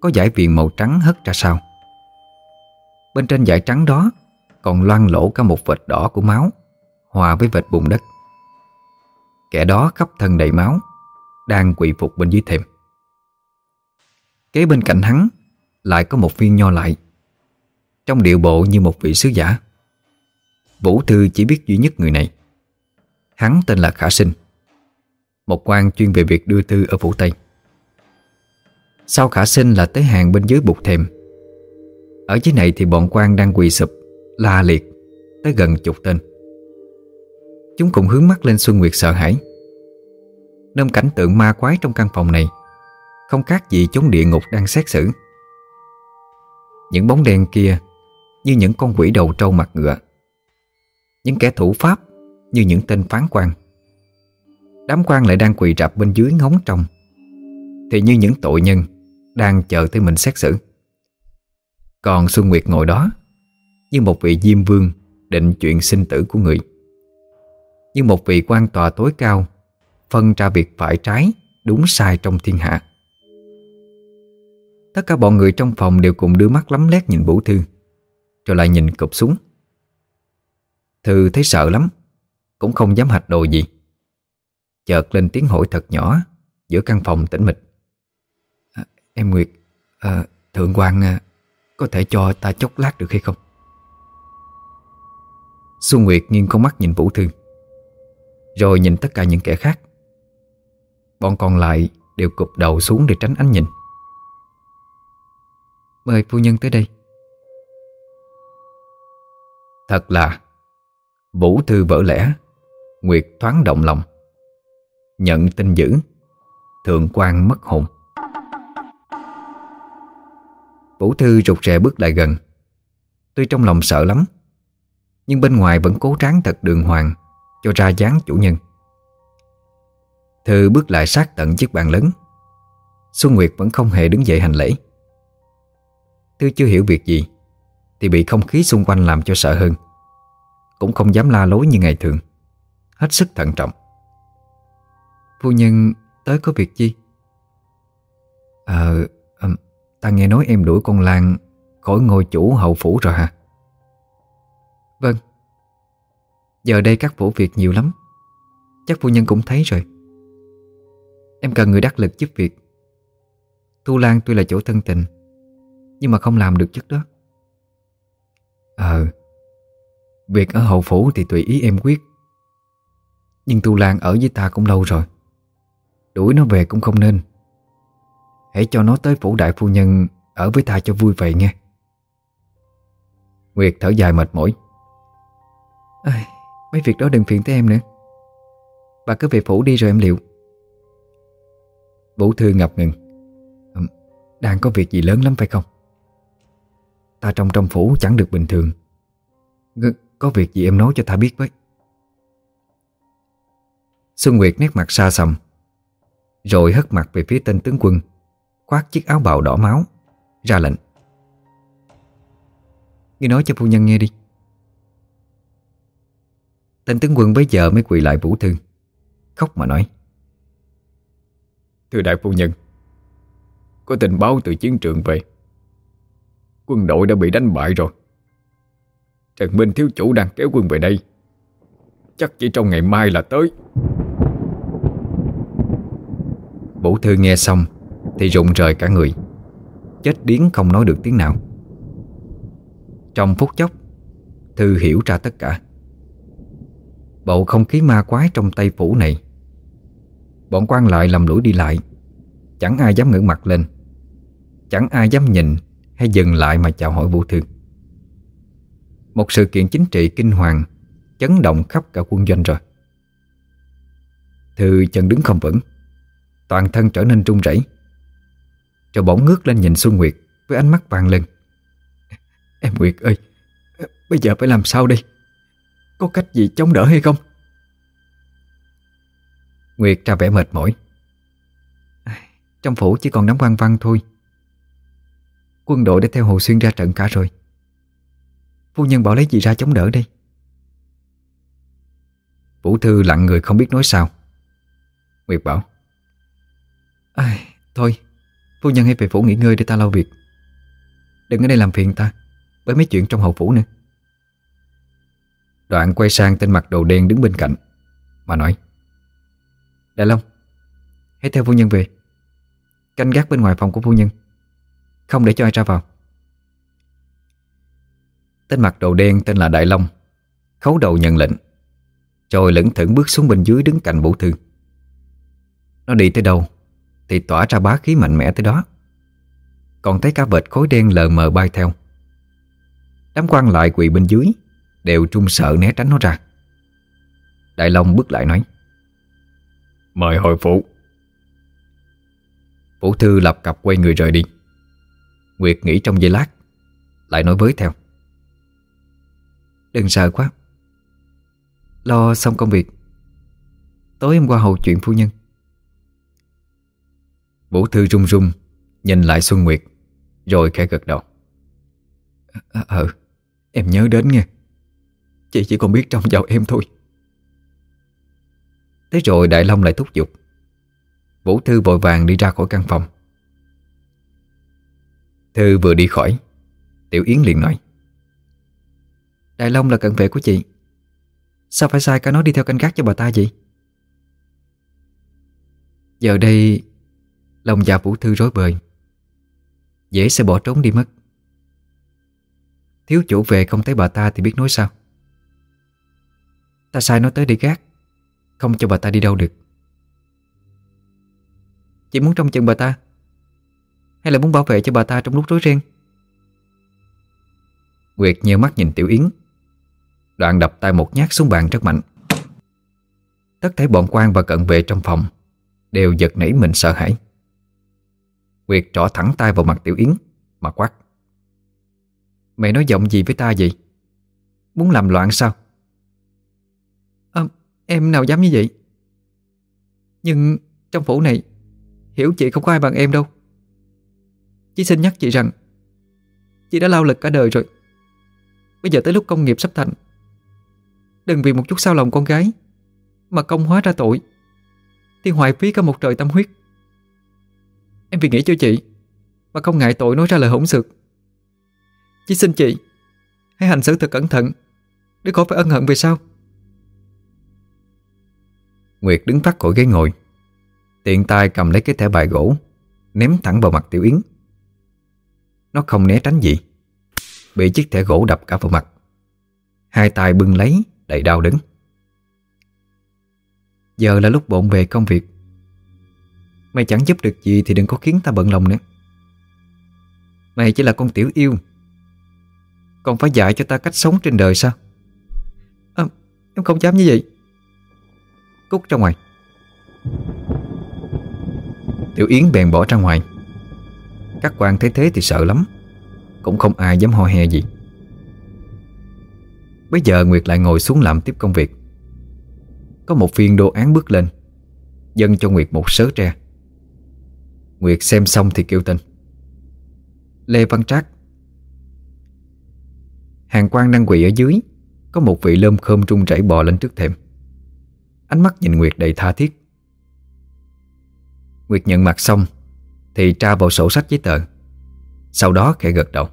Có giải viền màu trắng hất ra sau. Bên trên giải trắng đó Còn loang lỗ cả một vệt đỏ của máu, Hòa với vệt bùn đất. Kẻ đó khắp thân đầy máu, Đang quỳ phục bên dưới thềm. Kế bên cạnh hắn Lại có một viên nho lại, trong điệu bộ như một vị sứ giả. Vũ Thư chỉ biết duy nhất người này. Hắn tên là Khả Sinh. Một quan chuyên về việc đưa thư ở vũ Tây. Sau khả sinh là tới hàng bên dưới bục thềm Ở dưới này thì bọn quan đang quỳ sụp, La liệt, Tới gần chục tên. Chúng cùng hướng mắt lên Xuân Nguyệt sợ hãi. Nôm cảnh tượng ma quái trong căn phòng này, Không khác gì chốn địa ngục đang xét xử. Những bóng đen kia Như những con quỷ đầu trâu mặt ngựa. Những kẻ thủ pháp Như những tên phán quan. Đám quan lại đang quỳ rạp bên dưới ngóng trông. Thì như những tội nhân Đang chờ tới mình xét xử. Còn Xuân Nguyệt ngồi đó, Như một vị diêm vương Định chuyện sinh tử của người. Như một vị quan tòa tối cao, Phân ra việc phải trái Đúng sai trong thiên hạ. Tất cả bọn người trong phòng Đều cùng đưa mắt lắm lét nhìn Vũ Thư, Rồi lại nhìn cụp xuống. Thư thấy sợ lắm Cũng không dám hạch đồ gì. Chợt lên tiếng hỏi thật nhỏ Giữa căn phòng tĩnh mịch. À, Em Nguyệt à, Thượng quan à, Có thể cho ta chốc lát được hay không? Xuân Nguyệt nghiêng con mắt nhìn Vũ Thư Rồi nhìn tất cả những kẻ khác. Bọn còn lại đều cụp đầu xuống để tránh ánh nhìn. Mời phu nhân tới đây. Thật là Vũ Thư vỡ lẽ, Nguyệt thoáng động lòng. Nhận tin dữ, Thượng quan mất hồn. Vũ Thư rụt rè bước lại gần. Tuy trong lòng sợ lắm, Nhưng bên ngoài vẫn cố tráng thật đường hoàng Cho ra dáng chủ nhân. Thư bước lại sát tận chiếc bàn lớn. Xuân Nguyệt vẫn không hề đứng dậy hành lễ. Thư chưa hiểu việc gì, Thì bị không khí xung quanh làm cho sợ hơn. Cũng không dám la lối như ngày thường Hết sức thận trọng Phu nhân tới có việc gì? Ờ, à, ta nghe nói em đuổi con Lan khỏi ngôi chủ hậu phủ rồi hả? Vâng. Giờ đây các phủ việc nhiều lắm. Chắc phu nhân cũng thấy rồi. Em cần người đắc lực giúp việc. Thu Lan tuy là chỗ thân tình, nhưng mà không làm được chức đó. Ờ, việc ở hậu phủ thì tùy ý em quyết. Nhưng Tu Lan ở với ta cũng lâu rồi. Đuổi nó về cũng không nên. Hãy cho nó tới phủ đại phu nhân Ở với ta cho vui vậy nghe. Nguyệt thở dài mệt mỏi. À, Mấy việc đó đừng phiền tới em nữa. Bà cứ về phủ đi rồi em liệu. Vũ Thư ngập ngừng. Đang có việc gì lớn lắm phải không? Ta trong trong phủ chẳng được bình thường. Có việc gì em nói cho ta biết với. Xuân Nguyệt nét mặt xa xăm rồi hất mặt về phía tên tướng quân, Khoác chiếc áo bào đỏ máu, Ra lệnh. Ngươi nói cho phu nhân nghe đi. Tên tướng quân bấy giờ mới quỳ lại Vũ Thư, Khóc mà nói. Thưa đại phu nhân, Có tình báo từ chiến trường về, Quân đội đã bị đánh bại rồi. Trần Minh thiếu chủ đang kéo quân về đây. Chắc chỉ trong ngày mai là tới. Vũ Thư nghe xong Thì rụng rời cả người. Chết điếng không nói được tiếng nào. Trong phút chốc, Thư hiểu ra tất cả. Bầu không khí ma quái trong tay phủ này, Bọn quan lại lầm lũi đi lại. Chẳng ai dám ngẩng mặt lên. Chẳng ai dám nhìn Hay dừng lại mà chào hỏi Vũ Thư. Một sự kiện chính trị kinh hoàng Chấn động khắp cả quân doanh rồi. Thư chân đứng không vững, Toàn thân trở nên run rẩy. Rồi bỗng ngước lên nhìn Xuân Nguyệt Với ánh mắt vàng lên. Em Nguyệt ơi, Bây giờ phải làm sao đây? Có cách gì chống đỡ hay không? Nguyệt ra vẻ mệt mỏi. Trong phủ chỉ còn đám quan văn thôi. Quân đội đã theo Hồ Xuyên ra trận cả rồi. Phu nhân bảo lấy gì ra chống đỡ đi Vũ Thư lặng người không biết nói sao. Nguyệt bảo, ai, Thôi, Phu nhân hãy về phủ nghỉ ngơi để ta lau việc. Đừng ở đây làm phiền ta Bởi mấy chuyện trong hậu phủ nữa. Đoạn quay sang tên mặt đồ đen đứng bên cạnh, Mà nói, Đại Long, Hãy theo phu nhân về. Canh gác bên ngoài phòng của phu nhân, Không để cho ai ra vào. Tên mặt đồ đen tên là Đại Long Khấu đầu nhận lệnh Rồi lững thững bước xuống bên dưới đứng cạnh Vũ Thư. Nó đi tới đâu thì tỏa ra bá khí mạnh mẽ tới đó. Còn thấy cả vệt khối đen lờ mờ bay theo. Đám quan lại quỳ bên dưới Đều trung sợ né tránh nó ra. Đại Long bước lại nói Mời hội phụ. Vũ Thư lập cặp quay người rời đi. Nguyệt nghĩ trong giây lát Lại nói với theo Đừng sợ quá. Lo xong công việc. Tối hôm qua hầu chuyện phu nhân. Vũ Thư run run Nhìn lại Xuân Nguyệt Rồi khẽ gật đầu. Ờ, ờ em nhớ đến nghe. Chị chỉ còn biết trông vào em thôi. Thế rồi Đại Long lại thúc giục. Vũ Thư vội vàng đi ra khỏi căn phòng. Thư vừa đi khỏi Tiểu Yến liền nói Đại Long là cận vệ của chị. Sao phải sai cả nó đi theo canh gác cho bà ta vậy? Giờ đây, Lòng dạ Vũ Thư rối bời. Dễ sẽ bỏ trốn đi mất. Thiếu chủ về không thấy bà ta thì biết nói sao? Ta sai nó tới đi gác, Không cho bà ta đi đâu được. Chị muốn trông chừng bà ta? Hay là muốn bảo vệ cho bà ta trong lúc rối ren? Nguyệt nheo mắt nhìn Tiểu Yến. Đoạn đập tay một nhát xuống bàn rất mạnh. Tất thấy bọn quan và cận vệ trong phòng Đều giật nảy mình sợ hãi. Nguyệt trỏ thẳng tay vào mặt Tiểu Yến Mà quát. Mày nói giọng gì với ta vậy? Muốn làm loạn sao? À, Em nào dám như vậy? Nhưng trong phủ này Hiểu chị không có ai bằng em đâu. Chỉ xin nhắc chị rằng Chị đã lao lực cả đời rồi. Bây giờ tới lúc công nghiệp sắp thành Đừng vì một chút sao lòng con gái Mà công hóa ra tội. Thì hoại phí cả một trời tâm huyết. Em vì nghĩ cho chị Mà không ngại tội nói ra lời hỗn xược. Chỉ xin chị, Hãy hành xử thật cẩn thận, Để khỏi phải ân hận về sau. Nguyệt đứng phát khỏi ghế ngồi, Tiện tay cầm lấy cái thẻ bài gỗ, Ném thẳng vào mặt Tiểu Yến. Nó không né tránh gì, Bị chiếc thẻ gỗ đập cả vào mặt. Hai tay bưng lấy Đầy đau đớn. Giờ là lúc bộn về công việc. Mày chẳng giúp được gì Thì đừng có khiến ta bận lòng nữa. Mày chỉ là con tiểu yêu. Còn phải dạy cho ta cách sống trên đời sao? À, Em không dám như vậy. Cút ra ngoài. Tiểu Yến bèn bỏ ra ngoài. Các quan thấy thế thì sợ lắm. Cũng không ai dám ho he gì. Bây giờ Nguyệt lại ngồi xuống làm tiếp công việc. Có một viên đồ án bước lên, Dâng cho Nguyệt một sớ tre. Nguyệt xem xong thì kêu tên. Lê Văn Trác. Hàng quan đang quỳ ở dưới, Có một vị lơm khơm trung rẩy bò lên trước thềm. Ánh mắt nhìn Nguyệt đầy tha thiết. Nguyệt nhận mặt xong Thì tra vào sổ sách giấy tờ, Sau đó khẽ gật đầu.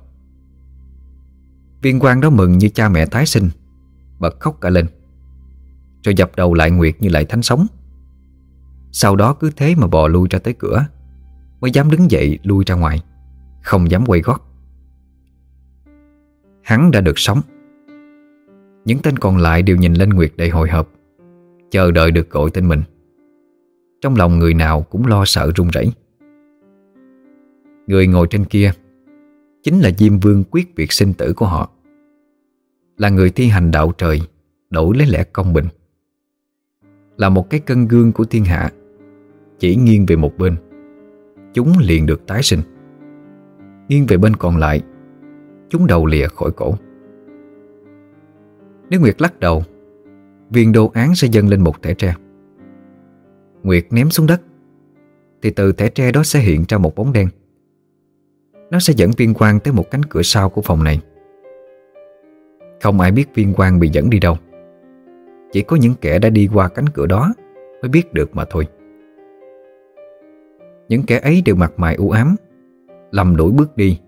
Viên quan đó mừng như cha mẹ tái sinh, Bật khóc cả lên. Rồi dập đầu lại Nguyệt như lại thánh sống. Sau đó cứ thế mà bò lui ra tới cửa, Mới dám đứng dậy lui ra ngoài, Không dám quay gót. Hắn đã được sống. Những tên còn lại đều nhìn lên Nguyệt đầy hồi hộp, Chờ đợi được gọi tên mình. Trong lòng người nào cũng lo sợ run rẩy. Người ngồi trên kia Chính là Diêm Vương quyết việc sinh tử của họ. Là người thi hành đạo trời, Đổi lấy lẽ công bình. Là một cái cân gương của thiên hạ, Chỉ nghiêng về một bên, Chúng liền được tái sinh. Nghiêng về bên còn lại, Chúng đầu lìa khỏi cổ. Nếu Nguyệt lắc đầu, Viên đồ án sẽ dâng lên một thẻ tre. Nguyệt ném xuống đất, Thì từ thẻ tre đó sẽ hiện ra một bóng đen. Nó sẽ dẫn viên quan tới một cánh cửa sau của phòng này. Không ai biết viên quan bị dẫn đi đâu. Chỉ có những kẻ đã đi qua cánh cửa đó Mới biết được mà thôi. Những kẻ ấy đều mặt mày u ám, Lầm đuổi bước đi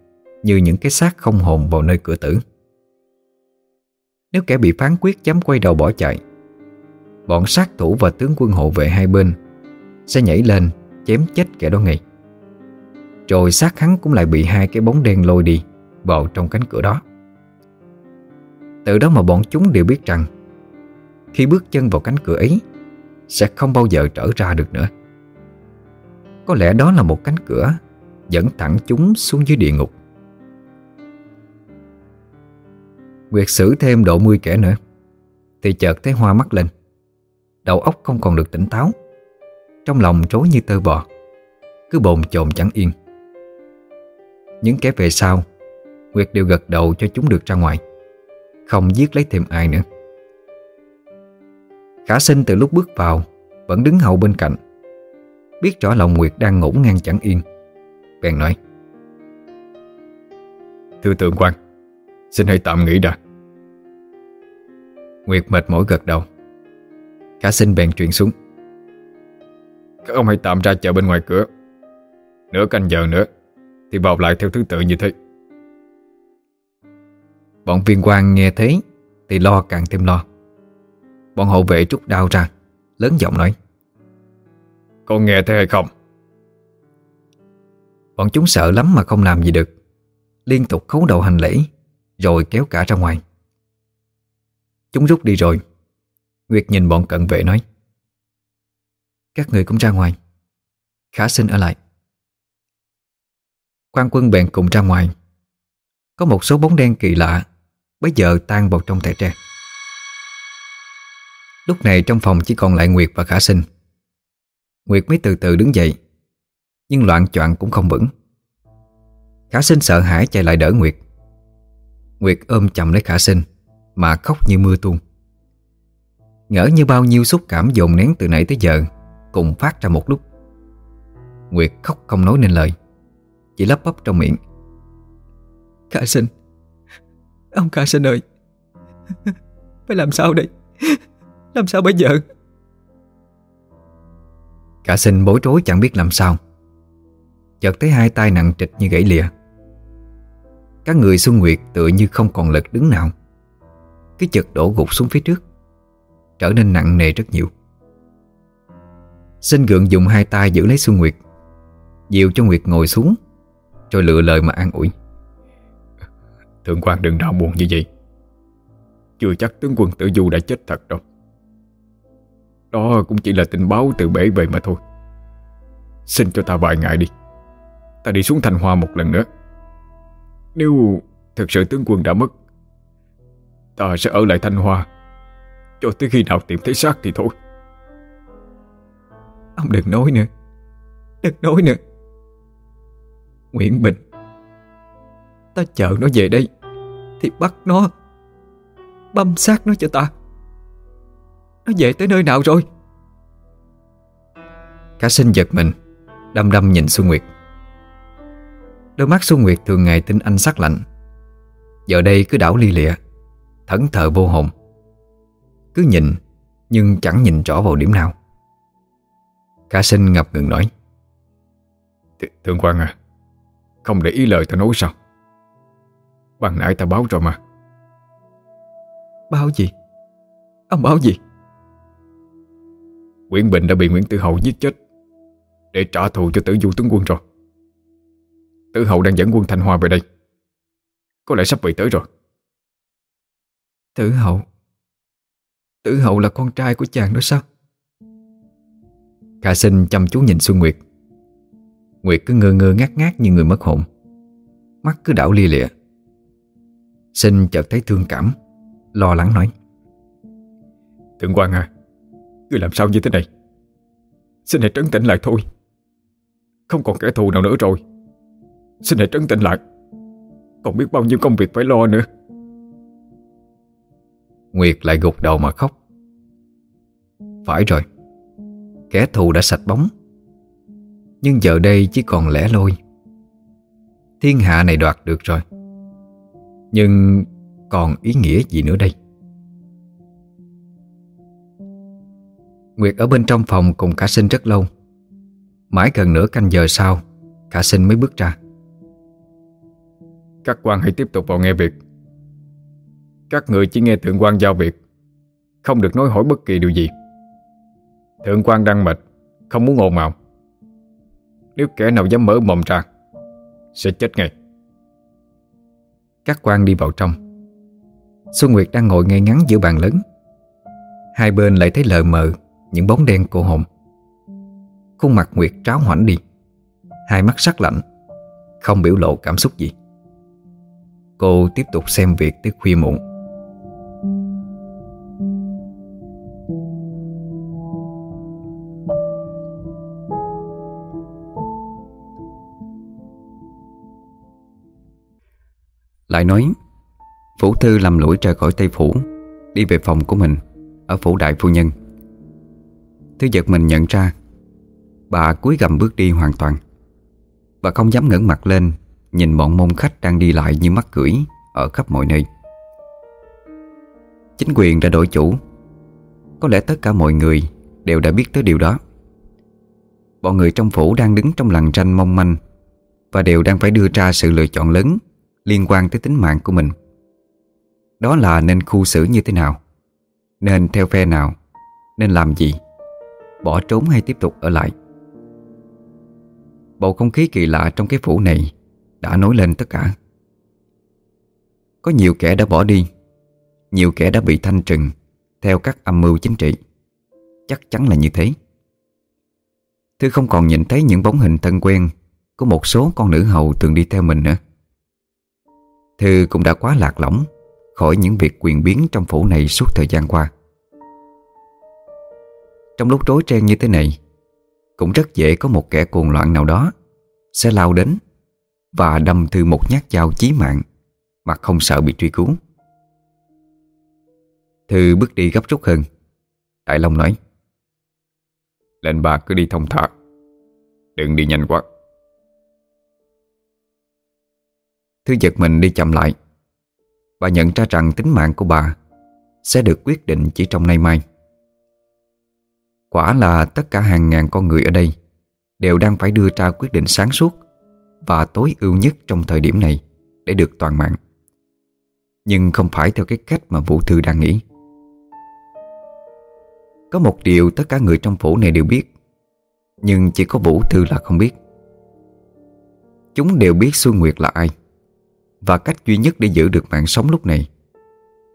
Như những cái xác không hồn vào nơi cửa tử. Nếu kẻ bị phán quyết dám quay đầu bỏ chạy, Bọn sát thủ và tướng quân hộ vệ hai bên Sẽ nhảy lên chém chết kẻ đó ngay. Rồi xác hắn cũng lại bị hai cái bóng đen lôi đi Vào trong cánh cửa đó. Từ đó mà bọn chúng đều biết rằng, Khi bước chân vào cánh cửa ấy, Sẽ không bao giờ trở ra được nữa. Có lẽ đó là một cánh cửa Dẫn thẳng chúng xuống dưới địa ngục. Nguyệt xử thêm độ mươi kẻ nữa, Thì chợt thấy hoa mắt lên. Đầu óc không còn được tỉnh táo, Trong lòng trối như tơ bò, Cứ bồn chồn chẳng yên. Những kẻ về sau. Nguyệt đều gật đầu cho chúng được ra ngoài. Không giết lấy thêm ai nữa. Khả sinh từ lúc bước vào Vẫn đứng hậu bên cạnh. Biết rõ lòng Nguyệt đang ngổn ngang chẳng yên Bèn nói. Thưa tượng quan Xin hãy tạm nghỉ đã. Nguyệt mệt mỏi gật đầu. Khả sinh bèn truyền xuống. Các ông hãy tạm ra chờ bên ngoài cửa. Nửa canh giờ nữa thì vào lại theo thứ tự như thế. Bọn viên quan nghe thế Thì lo càng thêm lo. Bọn hậu vệ trút đao ra, Lớn giọng nói. Con nghe thấy hay không? Bọn chúng sợ lắm mà không làm gì được. Liên tục khấu đầu hành lễ, Rồi kéo cả ra ngoài. Chúng rút đi rồi. Nguyệt nhìn bọn cận vệ nói. Các người cũng ra ngoài. Khả xin ở lại quan quân bèn cùng ra ngoài. Có một số bóng đen kỳ lạ Bây giờ tan vào trong thẻ tre. Lúc này trong phòng chỉ còn lại Nguyệt và Khả sinh. Nguyệt mới từ từ đứng dậy, Nhưng loạn choạng cũng không vững. Khả sinh sợ hãi chạy lại đỡ Nguyệt. Nguyệt ôm chầm lấy Khả sinh Mà khóc như mưa tuôn. Ngỡ như bao nhiêu xúc cảm dồn nén từ nãy tới giờ Cùng phát ra một lúc. Nguyệt khóc không nói nên lời. Chỉ lấp bắp trong miệng. Khả sinh. Ông Khả sinh ơi. Phải làm sao đây? Làm sao bây giờ? Khả sinh bối rối chẳng biết làm sao. Chợt thấy hai tay nặng trịch như gãy lìa. Các người Xuân Nguyệt tựa như không còn lực đứng nào. Cái chật đổ gục xuống phía trước Trở nên nặng nề rất nhiều. Sinh gượng dùng hai tay giữ lấy Xuân Nguyệt Dịu cho Nguyệt ngồi xuống rồi lựa lời mà an ủi. Thượng quan đừng đau buồn như vậy. Chưa chắc tướng quân tử du đã chết thật đâu. Đó cũng chỉ là tình báo từ bể về mà thôi. Xin cho ta vài ngày đi. Ta đi xuống Thanh Hoa một lần nữa. Nếu thực sự tướng quân đã mất, Ta sẽ ở lại Thanh Hoa Cho tới khi nào tìm thấy xác thì thôi. Ông đừng nói nữa. Đừng nói nữa. Nguyễn Bình. Ta chờ nó về đây, Thì bắt nó, Băm xác nó cho ta. Nó về tới nơi nào rồi? Cả sinh giật mình Đâm đâm nhìn Xuân Nguyệt. Đôi mắt Xuân Nguyệt thường ngày tinh anh sắc lạnh. Giờ đây cứ đảo ly lịa, Thẫn thờ vô hồn. Cứ nhìn, Nhưng chẳng nhìn rõ vào điểm nào. Cả sinh ngập ngừng nói Thượng quan à không để ý lời ta nói sao? Bằng nãy ta báo rồi mà. Báo gì? Ông báo gì? Nguyễn Bình đã bị Nguyễn Tử Hậu giết chết Để trả thù cho tử du tướng quân rồi. Tử Hậu đang dẫn quân Thanh Hoa về đây. Có lẽ sắp bị tới rồi. Tử Hậu? Tử Hậu là con trai của chàng đó sao? Khả sinh chăm chú nhìn Xuân Nguyệt Nguyệt cứ ngơ ngơ ngác ngác như người mất hồn. Mắt cứ đảo lia lịa. Sinh chợt thấy thương cảm Lo lắng nói. Thượng quan à Ngươi làm sao như thế này? Xin hãy trấn tĩnh lại thôi. Không còn kẻ thù nào nữa rồi. Xin hãy trấn tĩnh lại. Còn biết bao nhiêu công việc phải lo nữa. Nguyệt lại gục đầu mà khóc. Phải rồi Kẻ thù đã sạch bóng nhưng giờ đây chỉ còn lẻ loi. Thiên hạ này đoạt được rồi. Nhưng còn ý nghĩa gì nữa đây? Nguyệt ở bên trong phòng cùng cả sinh rất lâu. Mãi gần nửa canh giờ sau, Cả sinh mới bước ra. Các quan hãy tiếp tục vào nghe việc. Các người chỉ nghe thượng quan giao việc. Không được nói hỏi bất kỳ điều gì. Thượng quan đang mệt, Không muốn ồn ào. Nếu kẻ nào dám mở mồm ra, Sẽ chết ngay. Các quan đi vào trong. Xuân Nguyệt đang ngồi ngay ngắn giữa bàn lớn. Hai bên lại thấy lờ mờ Những bóng đen cô hồn Khuôn mặt Nguyệt tráo hoảnh đi. Hai mắt sắc lạnh, Không biểu lộ cảm xúc gì. Cô tiếp tục xem việc tới khuya muộn. Lại nói Phủ Thư làm lũi trời khỏi Tây Phủ, Đi về phòng của mình, Ở phủ đại phu nhân. Thứ giật mình nhận ra, Bà cúi gầm bước đi hoàn toàn. Và không dám ngẩng mặt lên, Nhìn bọn môn khách đang đi lại như mắt cưỡi Ở khắp mọi nơi. Chính quyền đã đổi chủ. Có lẽ tất cả mọi người Đều đã biết tới điều đó. Bọn người trong phủ đang đứng trong làng tranh mong manh Và đều đang phải đưa ra sự lựa chọn lớn Liên quan tới tính mạng của mình. Đó là nên khu xử như thế nào? Nên theo phe nào? Nên làm gì? Bỏ trốn hay tiếp tục ở lại? Bầu không khí kỳ lạ trong cái phủ này Đã nối lên tất cả. Có nhiều kẻ đã bỏ đi, Nhiều kẻ đã bị thanh trừng Theo các âm mưu chính trị. Chắc chắn là như thế. Thư không còn nhìn thấy những bóng hình thân quen Của một số con nữ hầu thường đi theo mình nữa. Thư cũng đã quá lạc lõng Khỏi những việc quyền biến trong phủ này suốt thời gian qua. Trong lúc rối ren như thế này, Cũng rất dễ có một kẻ cuồng loạn nào đó Sẽ lao đến Và đâm Thư một nhát dao chí mạng Mà không sợ bị truy cứu. Thư bước đi gấp rút hơn. Đại Long nói, Lệnh bà cứ đi thông thả. Đừng đi nhanh quá. Thư giật mình đi chậm lại. Bà nhận ra rằng tính mạng của bà Sẽ được quyết định chỉ trong nay mai. Quả là tất cả hàng ngàn con người ở đây Đều đang phải đưa ra quyết định sáng suốt Và tối ưu nhất trong thời điểm này Để được toàn mạng. Nhưng không phải theo cái cách mà Vũ Thư đang nghĩ. Có một điều tất cả người trong phủ này đều biết, Nhưng chỉ có Vũ Thư là không biết. Chúng đều biết Xuân Nguyệt là ai và cách duy nhất để giữ được mạng sống lúc này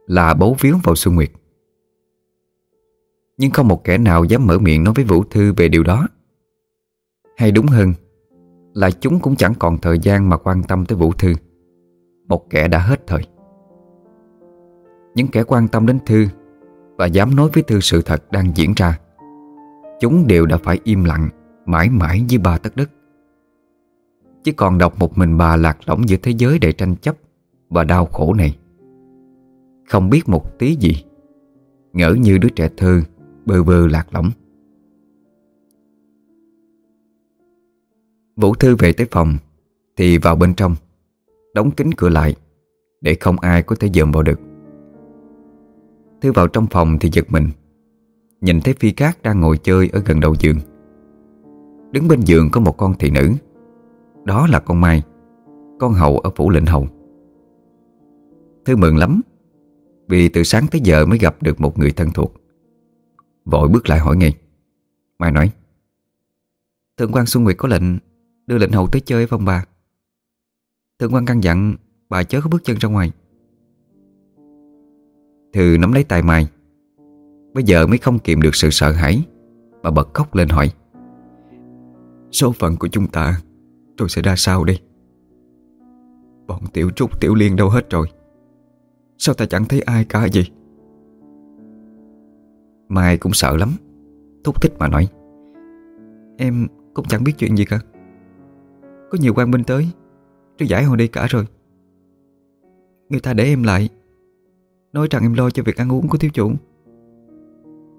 Là bấu víu vào Xuân Nguyệt. Nhưng không một kẻ nào dám mở miệng nói với Vũ Thư về điều đó. Hay đúng hơn Là chúng cũng chẳng còn thời gian mà quan tâm tới Vũ Thư. Một kẻ đã hết thời. Những kẻ quan tâm đến Thư Và dám nói với Thư sự thật đang diễn ra, Chúng đều đã phải im lặng Mãi mãi với ba tất đất chỉ còn đọc một mình bà lạc lõng giữa thế giới đầy tranh chấp Và đau khổ này. Không biết một tí gì, Ngỡ như đứa trẻ thơ Bơ vơ lạc lõng. Vũ Thư về tới phòng, Thì vào bên trong, Đóng kính cửa lại, Để không ai có thể dòm vào được. Thư vào trong phòng thì giật mình, Nhìn thấy Phi Cát đang ngồi chơi Ở gần đầu giường. Đứng bên giường có một con thị nữ đó là con Mai, Con hầu ở phủ lệnh hầu Thư mừng lắm, Vì từ sáng tới giờ mới gặp được một người thân thuộc. Vội bước lại hỏi ngay. Mai nói, Thượng quan Xuân Nguyệt có lệnh Đưa lệnh hầu tới chơi với ông bà Thượng quan căn dặn, Bà chớ có bước chân ra ngoài. Thư nắm lấy tay Mai. Bây giờ mới không kiềm được sự sợ hãi, Bà bật khóc lên hỏi, Số phận của chúng ta Tôi sẽ ra sao đây? Bọn tiểu trúc, tiểu liên đâu hết rồi? Sao ta chẳng thấy ai cả gì Mai cũng sợ lắm. Thúc thích mà nói. Em cũng chẳng biết chuyện gì cả. Có nhiều quan binh tới. Tôi giải họ đi cả rồi. Người ta để em lại. Nói rằng em lo cho việc ăn uống của thiếu chủ.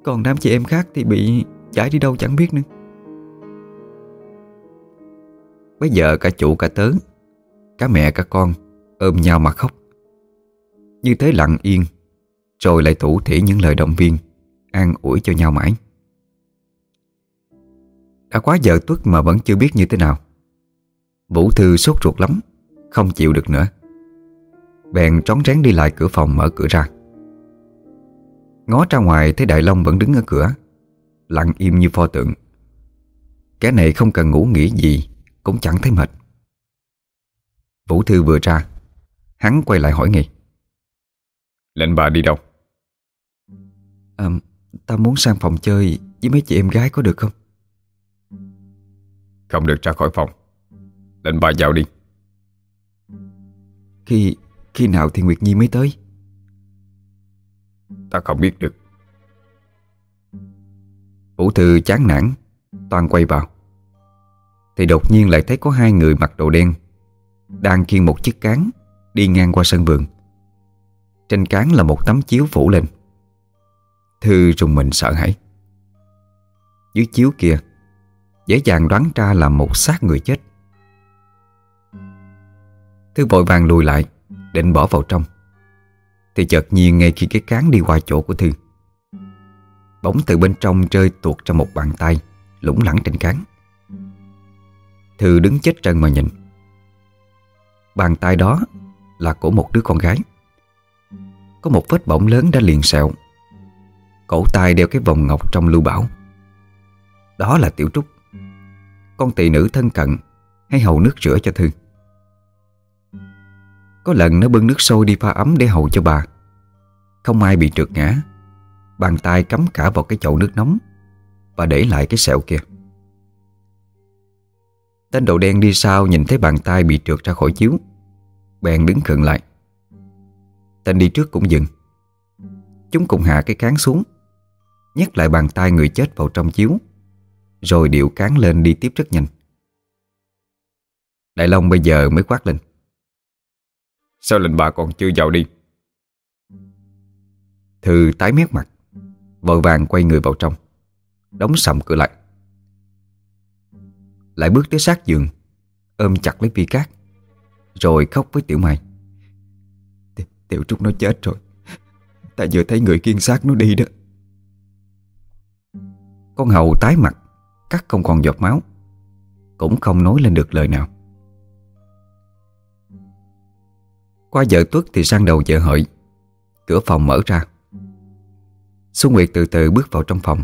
Còn đám chị em khác thì bị giải đi đâu chẳng biết nữa. Bây giờ cả chủ cả tớ, Cả mẹ cả con Ôm nhau mà khóc. Như thế lặng yên, Rồi lại thủ thỉ những lời động viên, An ủi cho nhau mãi. Đã quá giờ tuất mà vẫn chưa biết như thế nào. Vũ Thư sốt ruột lắm, Không chịu được nữa. Bèn trón rén đi lại cửa phòng mở cửa ra. Ngó ra ngoài thấy Đại Long vẫn đứng ở cửa, Lặng im như pho tượng. Cái này không cần ngủ nghỉ gì cũng chẳng thấy mệt. Vũ Thư vừa ra Hắn quay lại hỏi ngay. Lệnh bà đi đâu? À, Ta muốn sang phòng chơi Với mấy chị em gái có được không? Không được ra khỏi phòng. Lệnh bà vào đi. Khi khi nào thì Nguyệt Nhi mới tới? Ta không biết được. Vũ Thư chán nản Toàn quay vào thì đột nhiên lại thấy có hai người mặc đồ đen Đang khiêng một chiếc cán Đi ngang qua sân vườn. Trên cán là một tấm chiếu phủ lên. Thư rùng mình sợ hãi. Dưới chiếu kia, Dễ dàng đoán ra là một xác người chết. Thư vội vàng lùi lại, Định bỏ vào trong. Thì chợt nhiên ngay khi cái cán đi qua chỗ của Thư Bóng từ bên trong rơi tuột ra một bàn tay Lủng lẳng trên cán. Thư đứng chết trần mà nhìn. Bàn tay đó là của một đứa con gái. Có một vết bỏng lớn đã liền sẹo. Cổ tay đeo cái vòng ngọc trong lưu bảo. Đó là Tiểu Trúc. Con tỳ nữ thân cận Hay hầu nước rửa cho Thư. Có lần nó bưng nước sôi đi pha ấm để hầu cho bà. Không ai bị trượt ngã. Bàn tay cắm cả vào cái chậu nước nóng Và để lại cái sẹo kia. Tên đầu đen đi sau nhìn thấy bàn tay bị trượt ra khỏi chiếu. Bèn đứng khựng lại. Tên đi trước cũng dừng. Chúng cùng hạ cái cán xuống Nhét lại bàn tay người chết vào trong chiếu Rồi điệu cán lên đi tiếp rất nhanh. Đại Long bây giờ mới quát lên. Sao lệnh bà còn chưa vào đi? Thư tái mét mặt Vội vàng quay người vào trong Đóng sầm cửa lại lại bước tới sát giường, Ôm chặt lấy Vi Cát Rồi khóc với Tiểu Mai. Tiểu Trúc nó chết rồi. Ta vừa thấy người kiên xác nó đi đó. Con hầu tái mặt, Cắt không còn giọt máu, Cũng không nói lên được lời nào. Qua vợ tuất thì sang đầu vợ hợi, Cửa phòng mở ra. Xuân Nguyệt từ từ bước vào trong phòng.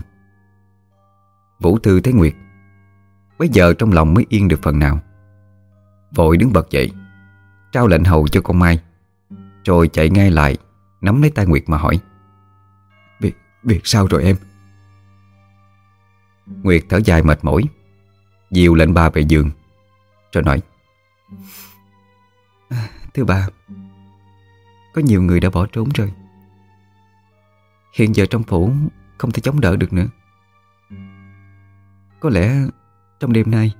Vũ Thư thấy Nguyệt Bây giờ trong lòng mới yên được phần nào. Vội đứng bật dậy Trao lệnh hầu cho con Mai Rồi chạy ngay lại Nắm lấy tay Nguyệt mà hỏi Việc, việc sao rồi em? Nguyệt thở dài mệt mỏi Dìu lệnh bà về giường Rồi nói à, Thưa bà Có nhiều người đã bỏ trốn rồi. Hiện giờ trong phủ Không thể chống đỡ được nữa. Có lẽ trong đêm nay.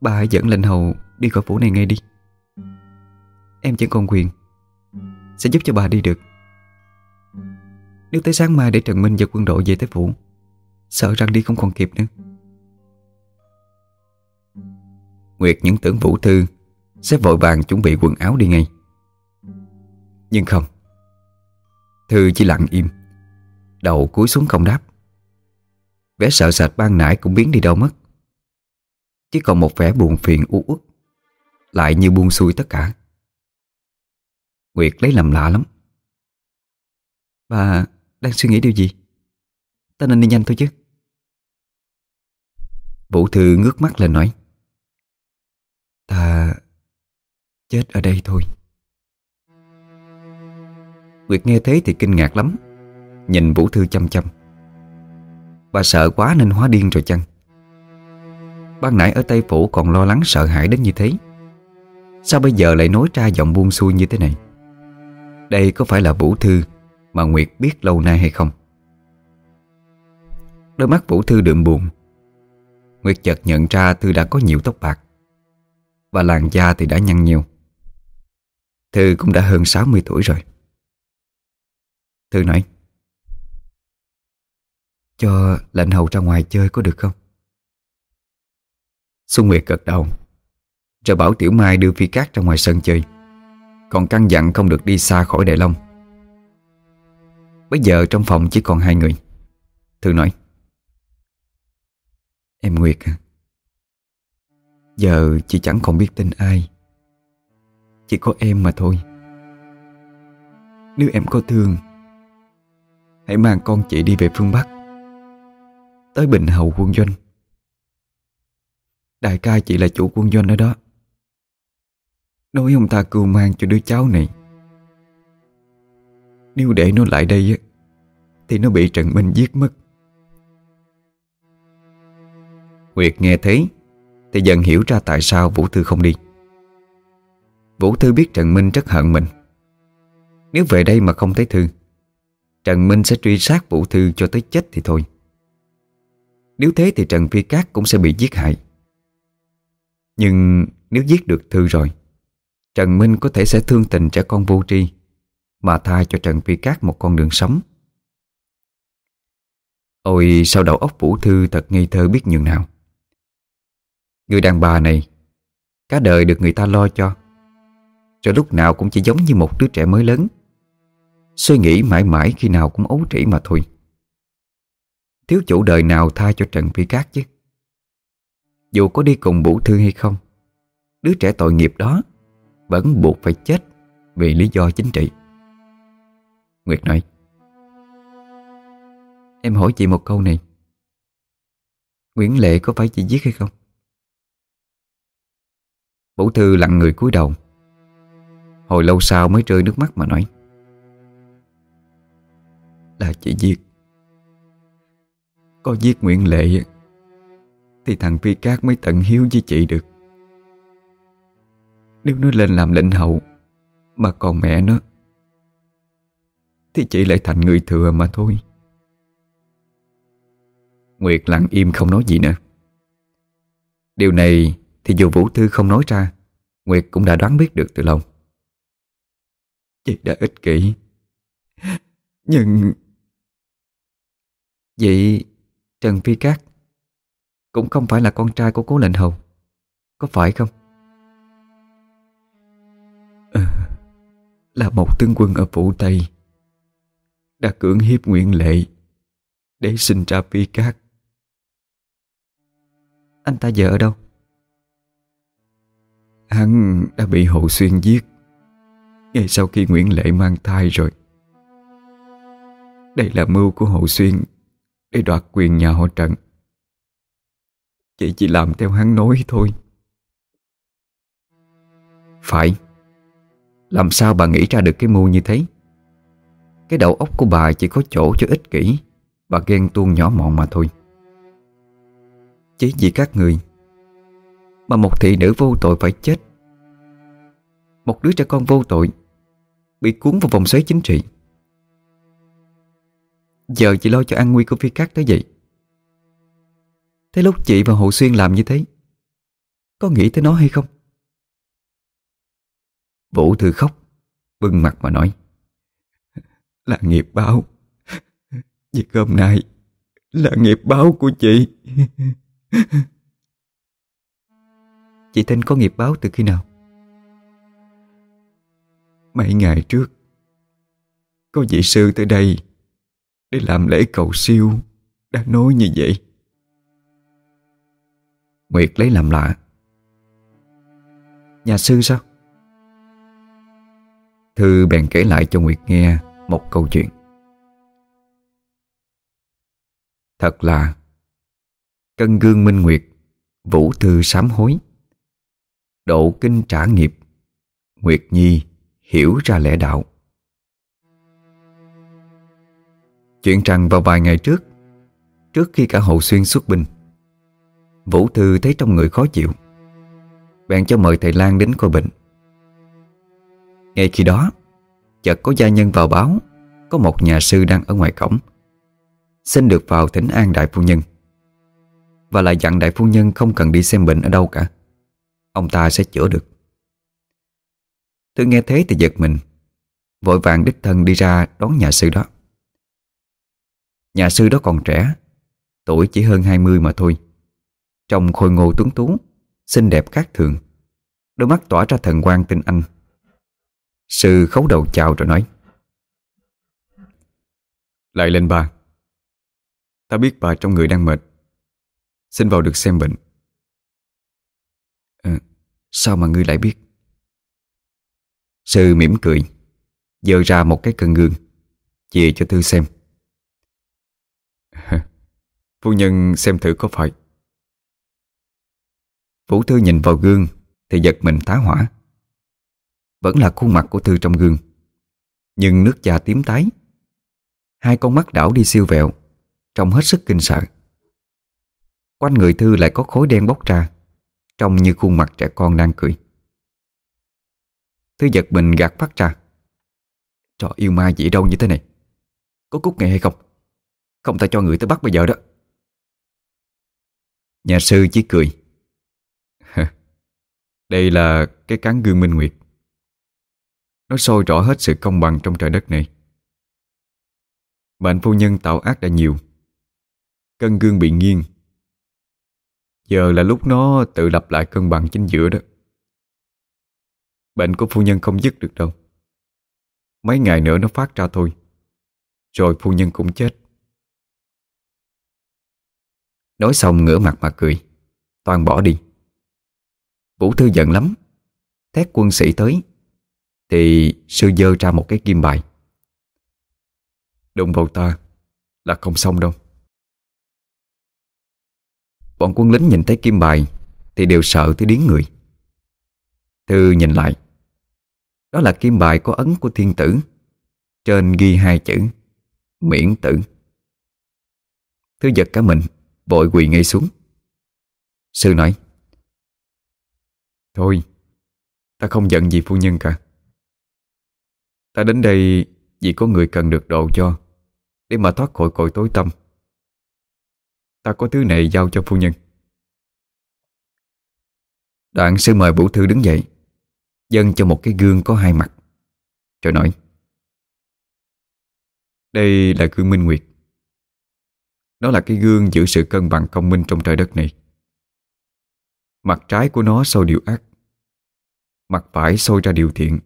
Bà hãy dẫn lệnh hầu đi khỏi phủ này ngay đi. Em chẳng còn quyền, Sẽ giúp cho bà đi được. Nếu tới sáng mai để Trần Minh và quân đội về tới phủ, Sợ rằng đi không còn kịp nữa. Nguyệt, những tưởng Vũ Thư Sẽ vội vàng chuẩn bị quần áo đi ngay. Nhưng không, Thư chỉ lặng im, Đầu cúi xuống không đáp. Vẻ sợ sệt ban nãy cũng biến đi đâu mất. Chỉ còn một vẻ buồn phiền u uất, Lại như buông xuôi tất cả. Nguyệt lấy làm lạ lắm. Bà đang suy nghĩ điều gì? Ta nên đi nhanh thôi chứ. Vũ Thư ngước mắt lên nói, Ta chết ở đây thôi. Nguyệt nghe thế thì kinh ngạc lắm, Nhìn Vũ Thư chăm chăm. Bà sợ quá nên hóa điên rồi chăng? Ban nãy ở Tây Phủ còn lo lắng sợ hãi đến như thế. Sao bây giờ lại nói ra giọng buông xuôi như thế này? Đây có phải là Vũ Thư Mà Nguyệt biết lâu nay hay không? Đôi mắt Vũ Thư đượm buồn. Nguyệt chợt nhận ra Thư đã có nhiều tóc bạc Và làn da thì đã nhăn nhiều. Thư cũng đã hơn 60 tuổi rồi. Thư nói cho lệnh hầu ra ngoài chơi có được không? Xuân Nguyệt gật đầu. Rồi bảo Tiểu Mai đưa Phi Cát ra ngoài sân chơi. Còn căn dặn không được đi xa khỏi Đại Long. Bây giờ trong phòng chỉ còn hai người. Thư nói, Em Nguyệt à Giờ chị chẳng còn biết tin ai. Chỉ có em mà thôi. Nếu em có thương, Hãy mang con chị đi về phương Bắc. Tới Bình Hầu quân doanh. Đại ca chị là chủ quân doanh ở đó. Nói ông ta cưu mang cho đứa cháu này. Nếu để nó lại đây Thì nó bị Trần Minh giết mất. Nguyệt nghe thấy Thì dần hiểu ra tại sao Vũ Thư không đi. Vũ Thư biết Trần Minh rất hận mình. Nếu về đây mà không thấy Thư, Trần Minh sẽ truy sát Vũ Thư cho tới chết thì thôi. Nếu thế thì Trần Phi Cát cũng sẽ bị giết hại. Nhưng nếu giết được Thư rồi, Trần Minh có thể sẽ thương tình trẻ con vô tri Mà tha cho Trần Phi Cát một con đường sống. Ôi, sao đầu óc Vũ Thư thật ngây thơ biết nhường nào. Người đàn bà này, Cả đời được người ta lo cho, Rồi lúc nào cũng chỉ giống như một đứa trẻ mới lớn. Suy nghĩ mãi mãi khi nào cũng ấu trĩ mà thôi. Thiếu chủ đời nào tha cho Trần Phi Cát chứ? Dù có đi cùng Vũ Thư hay không, Đứa trẻ tội nghiệp đó Vẫn buộc phải chết Vì lý do chính trị. Nguyệt nói, Em hỏi chị một câu này. Nguyễn Lệ có phải chị giết hay không? Vũ Thư lặng người cúi đầu. Hồi lâu sau mới rơi nước mắt mà nói, Là chị giết. Có giết Nguyễn Lệ, Thì thằng Phi Cát mới tận hiếu với chị được. Nếu nó lên làm lệnh hậu Mà còn mẹ nó, Thì chị lại thành người thừa mà thôi. Nguyệt lặng im không nói gì nữa. Điều này thì dù Vũ Thư không nói ra, Nguyệt cũng đã đoán biết được từ lâu. Chị đã ích kỷ. Nhưng Vậy Trần Phi Cát Cũng không phải là con trai của cố lệnh hầu Có phải không? À, là một tướng quân ở phủ Tây Đã cưỡng hiếp nguyện lệ Để sinh ra Phi Cát Anh ta giờ ở đâu? Hắn đã bị Hậu Xuyên giết Ngay sau khi Nguyễn Lệ mang thai rồi Đây là mưu của Hậu Xuyên để đoạt quyền nhà họ Trần. Chị chỉ làm theo hắn nói thôi. Phải. Làm sao bà nghĩ ra được cái mưu như thế? Cái đầu óc của bà chỉ có chỗ cho ích kỷ. Bà ghen tuông nhỏ mọn mà thôi. Chỉ vì các người mà một thị nữ vô tội phải chết. Một đứa trẻ con vô tội Bị cuốn vào vòng xoáy chính trị. Giờ chị lo cho an nguy của phi cát tới vậy Thế lúc chị và Hồ Xuyên làm như thế, Có nghĩ tới nó hay không? Vũ Thư khóc Bưng mặt mà nói, Là nghiệp báo Việc hôm nay Là nghiệp báo của chị Chị Tinh có nghiệp báo từ khi nào? Mấy ngày trước, Có vị sư tới đây để làm lễ cầu siêu Đã nói như vậy. Nguyệt lấy làm lạ. Nhà sư sao? Thư bèn kể lại cho Nguyệt nghe Một câu chuyện. Thật là, Cân gương minh Nguyệt, Vũ thư sám hối. Độ kinh trả nghiệp, Nguyệt Nhi hiểu ra lẽ đạo. Chuyện rằng vào vài ngày trước Trước khi cả Hậu Xuyên xuất binh, Vũ Thư thấy trong người khó chịu. Bèn cho mời thầy Lan đến coi bệnh. Ngay khi đó, Chợt có gia nhân vào báo, Có một nhà sư đang ở ngoài cổng, Xin được vào thỉnh an đại phu nhân. Và lại dặn đại phu nhân không cần đi xem bệnh ở đâu cả, Ông ta sẽ chữa được. Tôi nghe thế thì giật mình, Vội vàng đích thân đi ra đón nhà sư đó. Nhà sư đó còn trẻ Tuổi chỉ hơn 20 mà thôi. Trông khôi ngô tuấn tú Xinh đẹp khác thường. Đôi mắt tỏa ra thần quang tinh anh. Sư khấu đầu chào rồi nói Lại lên bà. Ta biết bà trong người đang mệt. Xin vào được xem bệnh. À, Sao mà ngươi lại biết? Sư mỉm cười Dơ ra một cái cân gương Chia cho Thư xem. Phu nhân xem thử có phải. Vũ Thư nhìn vào gương, Thì giật mình tá hỏa. Vẫn là khuôn mặt của Thư trong gương. Nhưng nước da tím tái. Hai con mắt đảo đi siêu vẹo, Trông hết sức kinh sợ. Quanh người Thư lại có khối đen bốc ra, Trông như khuôn mặt trẻ con đang cười. Thư giật mình gạt phát ra. Trò yêu ma gì đâu như thế này, Có cút ngày hay không? Không ta cho người tới bắt bây giờ đó. Nhà sư chỉ cười. Đây là cái cán gương minh nguyệt. Nó soi rõ hết sự công bằng trong trời đất này. Bệnh phu nhân tạo ác đã nhiều. Cân gương bị nghiêng. Giờ là lúc nó tự lập lại cân bằng chính giữa đó. Bệnh của phu nhân không dứt được đâu. Mấy ngày nữa nó phát ra thôi. Rồi phu nhân cũng chết. Nói xong ngửa mặt mà cười. Toàn bỏ đi. Vũ Thư giận lắm. Thét quân sĩ tới. Thì sư dơ ra một cái kim bài. Đụng vào ta Là không xong đâu. Bọn quân lính nhìn thấy kim bài Thì đều sợ tới điếng người. Thư nhìn lại. Đó là kim bài có ấn của thiên tử. Trên ghi hai chữ. Miễn tử. Thư giật cả mình. Vội quỳ ngay xuống. Sư nói, Thôi, Ta không giận gì phu nhân cả. Ta đến đây Vì có người cần được độ cho, Để mà thoát khỏi cội tối tâm Ta có thứ này giao cho phu nhân. Đoạn sư mời Vũ Thư đứng dậy, Dâng cho một cái gương có hai mặt, Rồi nói, Đây là gương Minh Nguyệt. Nó là cái gương giữ sự cân bằng công minh trong trời đất này. Mặt trái của nó soi điều ác Mặt phải soi ra điều thiện.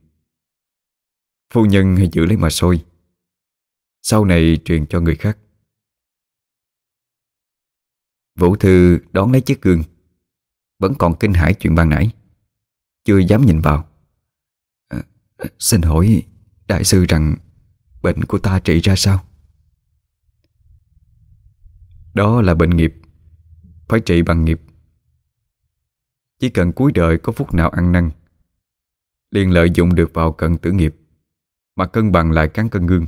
Phu nhân hãy giữ lấy mà soi Sau này truyền cho người khác. Vũ Thư đón lấy chiếc gương Vẫn còn kinh hãi chuyện ban nãy Chưa dám nhìn vào. À, Xin hỏi Đại sư rằng Bệnh của ta trị ra sao? Đó là bệnh nghiệp. Phải trị bằng nghiệp. Chỉ cần cuối đời có phút nào ăn năn, liền lợi dụng được vào cận tử nghiệp, Mà cân bằng lại cán cân gương.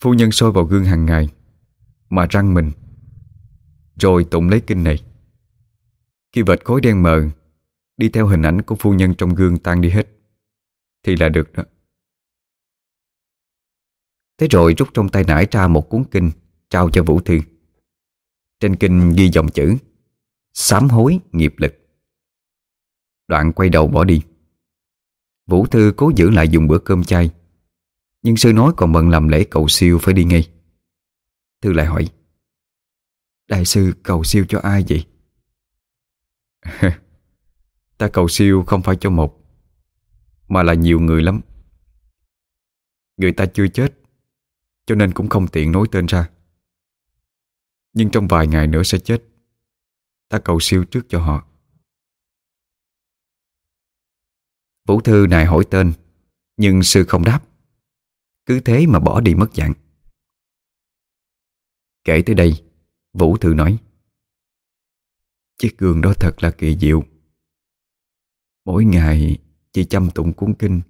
Phu nhân soi vào gương hàng ngày, Mà răng mình, rồi tụng lấy kinh này. Khi vệt khối đen mờ, Đi theo hình ảnh của phu nhân trong gương tan đi hết, Thì là được đó. Thế rồi rút trong tay nải ra một cuốn kinh Trao cho Vũ Thư. Trên kinh ghi dòng chữ, Sám hối nghiệp lực. Đoạn quay đầu bỏ đi. Vũ Thư cố giữ lại dùng bữa cơm chay, Nhưng sư nói còn bận làm lễ cầu siêu phải đi ngay. Thư lại hỏi, Đại sư cầu siêu cho ai vậy? Ta cầu siêu không phải cho một, Mà là nhiều người lắm. Người ta chưa chết, Cho nên cũng không tiện nói tên ra. Nhưng trong vài ngày nữa sẽ chết. Ta cầu siêu trước cho họ. Vũ Thư này hỏi tên, Nhưng sư không đáp. Cứ thế mà bỏ đi mất dạng. Kể tới đây, Vũ Thư nói, Chiếc gương đó thật là kỳ diệu. Mỗi ngày chỉ chăm tụng cuốn kinh,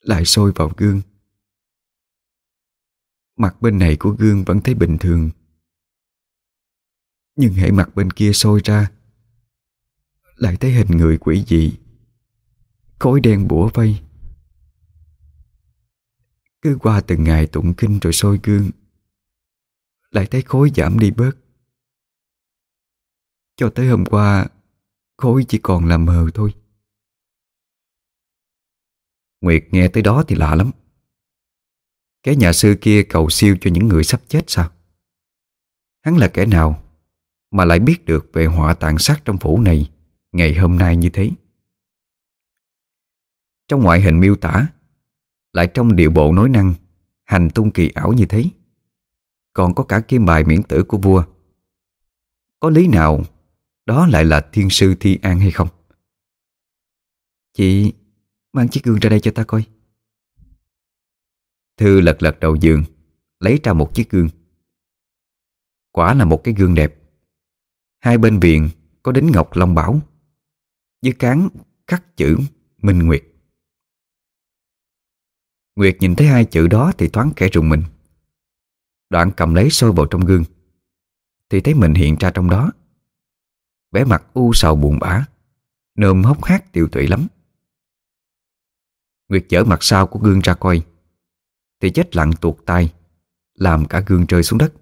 Lại sôi vào gương. Mặt bên này của gương vẫn thấy bình thường. Nhưng hãy mặt bên kia sôi ra. Lại thấy hình người quỷ dị. Khối đen bủa vây. Cứ qua từng ngày tụng kinh rồi sôi gương. Lại thấy khối giảm đi bớt. Cho tới hôm qua Khối chỉ còn là mờ thôi. Nguyệt nghe tới đó thì lạ lắm. Cái nhà sư kia cầu siêu cho những người sắp chết sao? Hắn là kẻ nào? Mà lại biết được về họa tàn sát trong phủ này Ngày hôm nay như thế. Trong ngoại hình miêu tả, Lại trong điệu bộ nói năng, Hành tung kỳ ảo như thế. Còn có cả kim bài miễn tử của vua. Có lý nào Đó lại là thiên sư thi an hay không? Chị Mang chiếc gương ra đây cho ta coi. Thư lật lật đầu giường, Lấy ra một chiếc gương. Quả là một cái gương đẹp. Hai bên viện có đính ngọc long bảo. Dưới cán khắc chữ Minh Nguyệt. Nguyệt nhìn thấy hai chữ đó thì thoáng kẻ rùng mình. Đoạn cầm lấy sôi vào trong gương, Thì thấy mình hiện ra trong đó. Vẻ mặt u sầu buồn bã, Nơm hốc hác tiêu tụy lắm. Nguyệt chở mặt sau của gương ra coi, Thì chết lặng tuột tay Làm cả gương rơi xuống đất.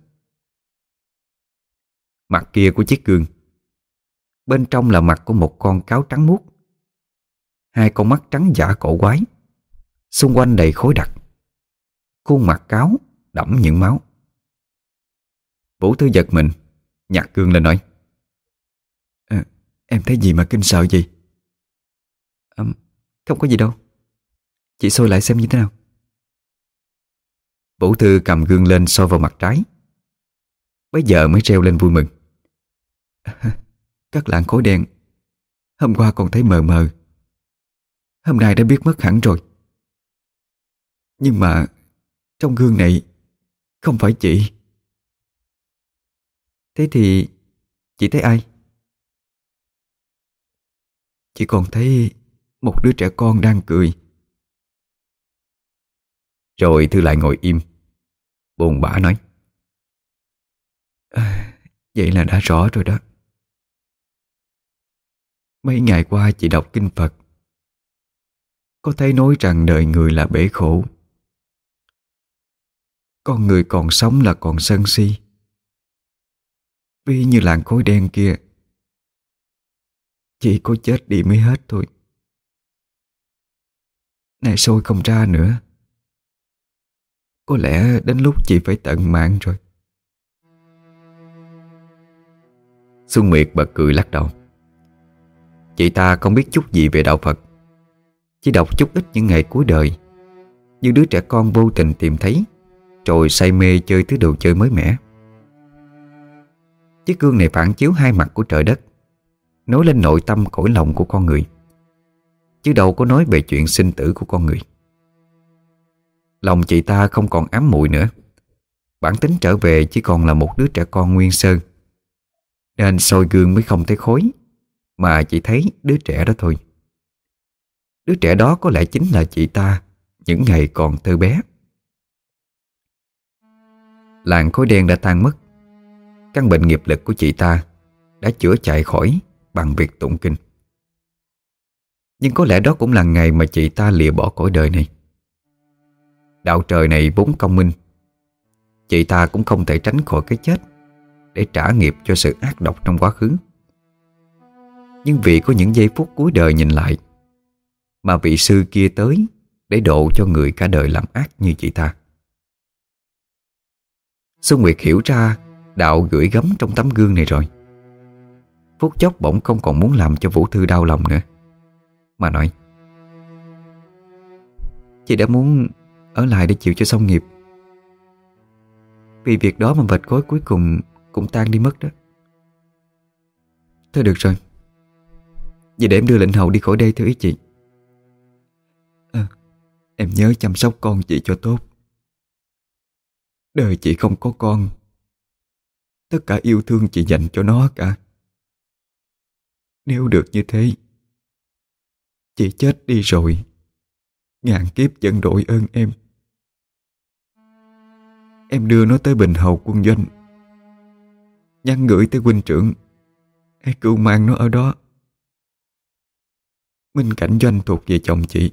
Mặt kia của chiếc gương. Bên trong là mặt của một con cáo trắng muốt. Hai con mắt trắng giả cổ quái. Xung quanh đầy khối đặc. Khuôn mặt cáo đẫm những máu. Vũ Thư giật mình Nhặt gương lên nói à, Em thấy gì mà kinh sợ gì à, Không có gì đâu. Chị soi lại xem như thế nào. Vũ Thư cầm gương lên soi vào mặt trái. Bây giờ mới treo lên vui mừng. Các lạng khối đen. Hôm qua còn thấy mờ mờ. Hôm nay đã biết mất hẳn rồi. Nhưng mà Trong gương này Không phải chị. Thế thì Chị thấy ai? Chị còn thấy Một đứa trẻ con đang cười. Rồi Thư lại ngồi im. Buồn bã nói. À, Vậy là đã rõ rồi đó Mấy ngày qua chị đọc kinh Phật. Có thấy nói rằng đời người là bể khổ. Con người còn sống là còn sân si. Vì như làng khối đen kia. Chỉ có chết đi mới hết thôi. Này sôi không ra nữa. Có lẽ đến lúc chị phải tận mạng rồi. Xuân Nguyệt bật cười lắc đầu. Chị ta không biết chút gì về đạo Phật. Chỉ đọc chút ít những ngày cuối đời. Như đứa trẻ con vô tình tìm thấy, Rồi say mê chơi thứ đồ chơi mới mẻ. Chiếc gương này phản chiếu hai mặt của trời đất, Nói lên nội tâm cõi lòng của con người. Chứ đâu có nói về chuyện sinh tử của con người. Lòng chị ta không còn ám muội nữa. Bản tính trở về chỉ còn là một đứa trẻ con nguyên sơ. Nên soi gương mới không thấy khối mà chỉ thấy đứa trẻ đó thôi. Đứa trẻ đó có lẽ chính là chị ta, Những ngày còn thơ bé. Làng khói đen đã tan mất. Căn bệnh nghiệp lực của chị ta Đã chữa chạy khỏi Bằng việc tụng kinh. Nhưng có lẽ đó cũng là ngày Mà chị ta lìa bỏ cõi đời này. Đạo trời này vốn công minh. Chị ta cũng không thể tránh khỏi cái chết Để trả nghiệp cho sự ác độc trong quá khứ nhưng vì có những giây phút cuối đời nhìn lại, Mà vị sư kia tới Để độ cho người cả đời làm ác như chị ta. Xuân Nguyệt hiểu ra Đạo gửi gắm trong tấm gương này rồi. Phút chốc bỗng không còn muốn làm cho Vũ Thư đau lòng nữa, Mà nói, Chị đã muốn ở lại để chịu cho xong nghiệp. Vì việc đó mà vệt cối cuối cùng cũng tan đi mất đó. Thôi được rồi. Vậy để em đưa lệnh hậu đi khỏi đây theo ý chị. À, Em nhớ chăm sóc con chị cho tốt. Đời chị không có con. Tất cả yêu thương chị dành cho nó cả. Nếu được như thế Chị chết đi rồi. Ngàn kiếp vẫn đổi ơn em. Em đưa nó tới Bình Hầu quân doanh. Nhắn gửi tới huynh trưởng. Hãy cứu mang nó ở đó. Minh Cảnh Doanh thuộc về chồng chị.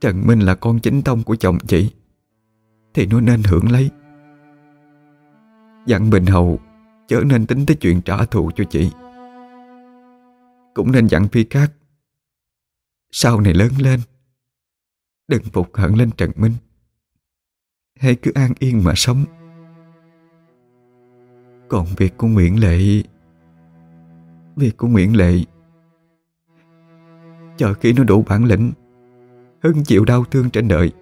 Trần Minh là con chính tông của chồng chị. Thì nó nên hưởng lấy. Dặn Bình Hầu Chớ nên tính tới chuyện trả thù cho chị. Cũng nên dặn Phi Cát Sau này lớn lên, Đừng phục hận lên Trần Minh. Hãy cứ an yên mà sống. Còn việc của Nguyễn Lệ, Việc của Nguyễn Lệ Chờ khi nó đủ bản lĩnh, Hưng chịu đau thương trên đời.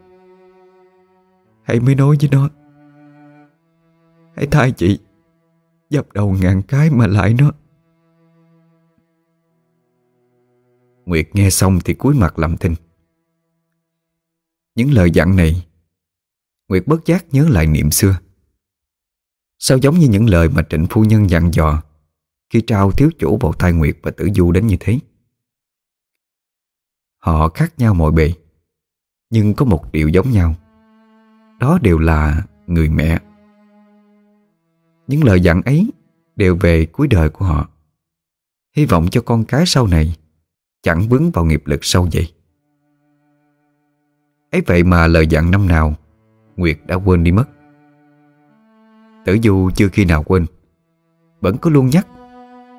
Hãy mới nói với nó, Hãy thay chị, Dập đầu ngàn cái mà lại nó. Nguyệt nghe xong thì cúi mặt làm thinh. Những lời dặn này, Nguyệt bất giác nhớ lại niệm xưa. Sao giống như những lời mà trịnh phu nhân dặn dò Khi trao thiếu chủ vào tai Nguyệt và tử du đến như thế? Họ khác nhau mọi bề, Nhưng có một điều giống nhau. Đó đều là người mẹ. Những lời dặn ấy Đều về cuối đời của họ. Hy vọng cho con cái sau này Chẳng vướng vào nghiệp lực sâu vậy. Ấy vậy mà lời dặn năm nào, Nguyệt đã quên đi mất. Tử Du chưa khi nào quên, Vẫn có luôn nhắc,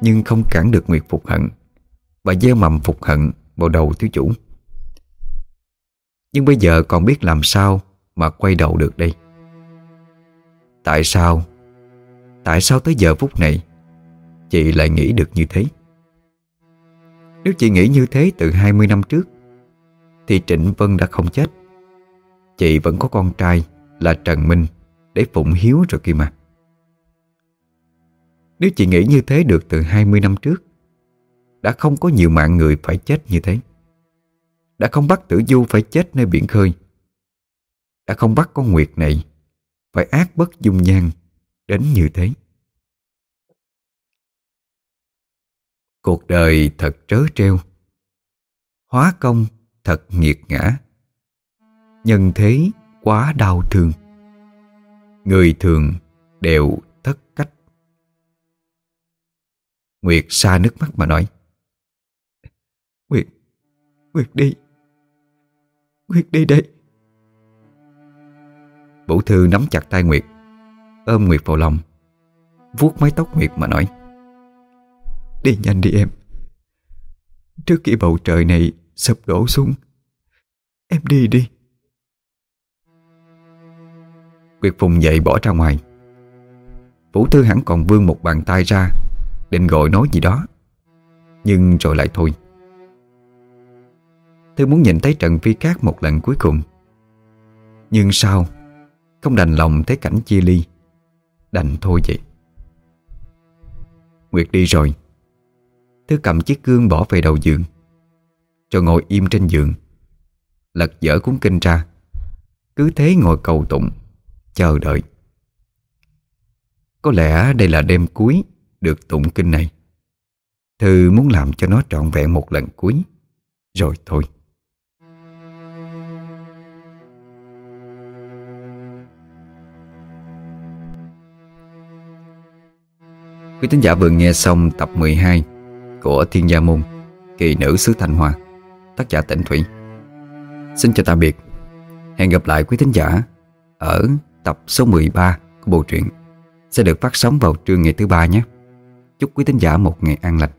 Nhưng không cản được Nguyệt phục hận Và gieo mầm phục hận vào đầu thiếu chủ. Nhưng bây giờ còn biết làm sao Mà quay đầu được đây? Tại sao Tại sao tới giờ phút này Chị lại nghĩ được như thế? Nếu chị nghĩ như thế từ 20 năm trước, Thì Trịnh Vân đã không chết. Chị vẫn có con trai Là Trần Minh Để phụng hiếu rồi kia mà. Nếu chị nghĩ như thế được từ 20 năm trước đã không có nhiều mạng người phải chết như thế. Đã không bắt tử du phải chết nơi biển khơi. Đã không bắt con Nguyệt này Phải ác bất dung nhan Đến như thế. Cuộc đời thật trớ treo Hóa công thật nghiệt ngã. Nhân thế quá đau thương. Người thường đều thất cách. Nguyệt xa nước mắt mà nói. Nguyệt Nguyệt đi. Nguyệt đi đây. Vũ Thư nắm chặt tay Nguyệt Ôm Nguyệt vào lòng vuốt mái tóc Nguyệt mà nói Đi nhanh đi em. Trước khi bầu trời này sập đổ xuống Em đi đi. Nguyệt Phùng dậy bỏ ra ngoài. Vũ Thư hẳn còn vươn một bàn tay ra Định gọi nói gì đó Nhưng rồi lại thôi Thư muốn nhìn thấy Trần Phi Cát một lần cuối cùng. Nhưng sao Không đành lòng thấy cảnh chia ly? Đành thôi vậy. Nguyệt đi rồi. Thư cầm chiếc gương bỏ về đầu giường, Rồi ngồi im trên giường. Lật dở cuốn kinh ra. Cứ thế ngồi cầu tụng, Chờ đợi. Có lẽ đây là đêm cuối Được tụng kinh này. Thư muốn làm cho nó trọn vẹn một lần cuối. Rồi thôi. Quý tín giả vừa nghe xong tập 12 của Thiên Gia Môn, Kỳ nữ xứ Thanh Hoa Tác giả Tịnh Thủy Xin chào tạm biệt Hẹn gặp lại quý tín giả ở tập số 13 của bộ truyện sẽ được phát sóng vào trưa ngày thứ ba nhé. Chúc quý tín giả một ngày an lành.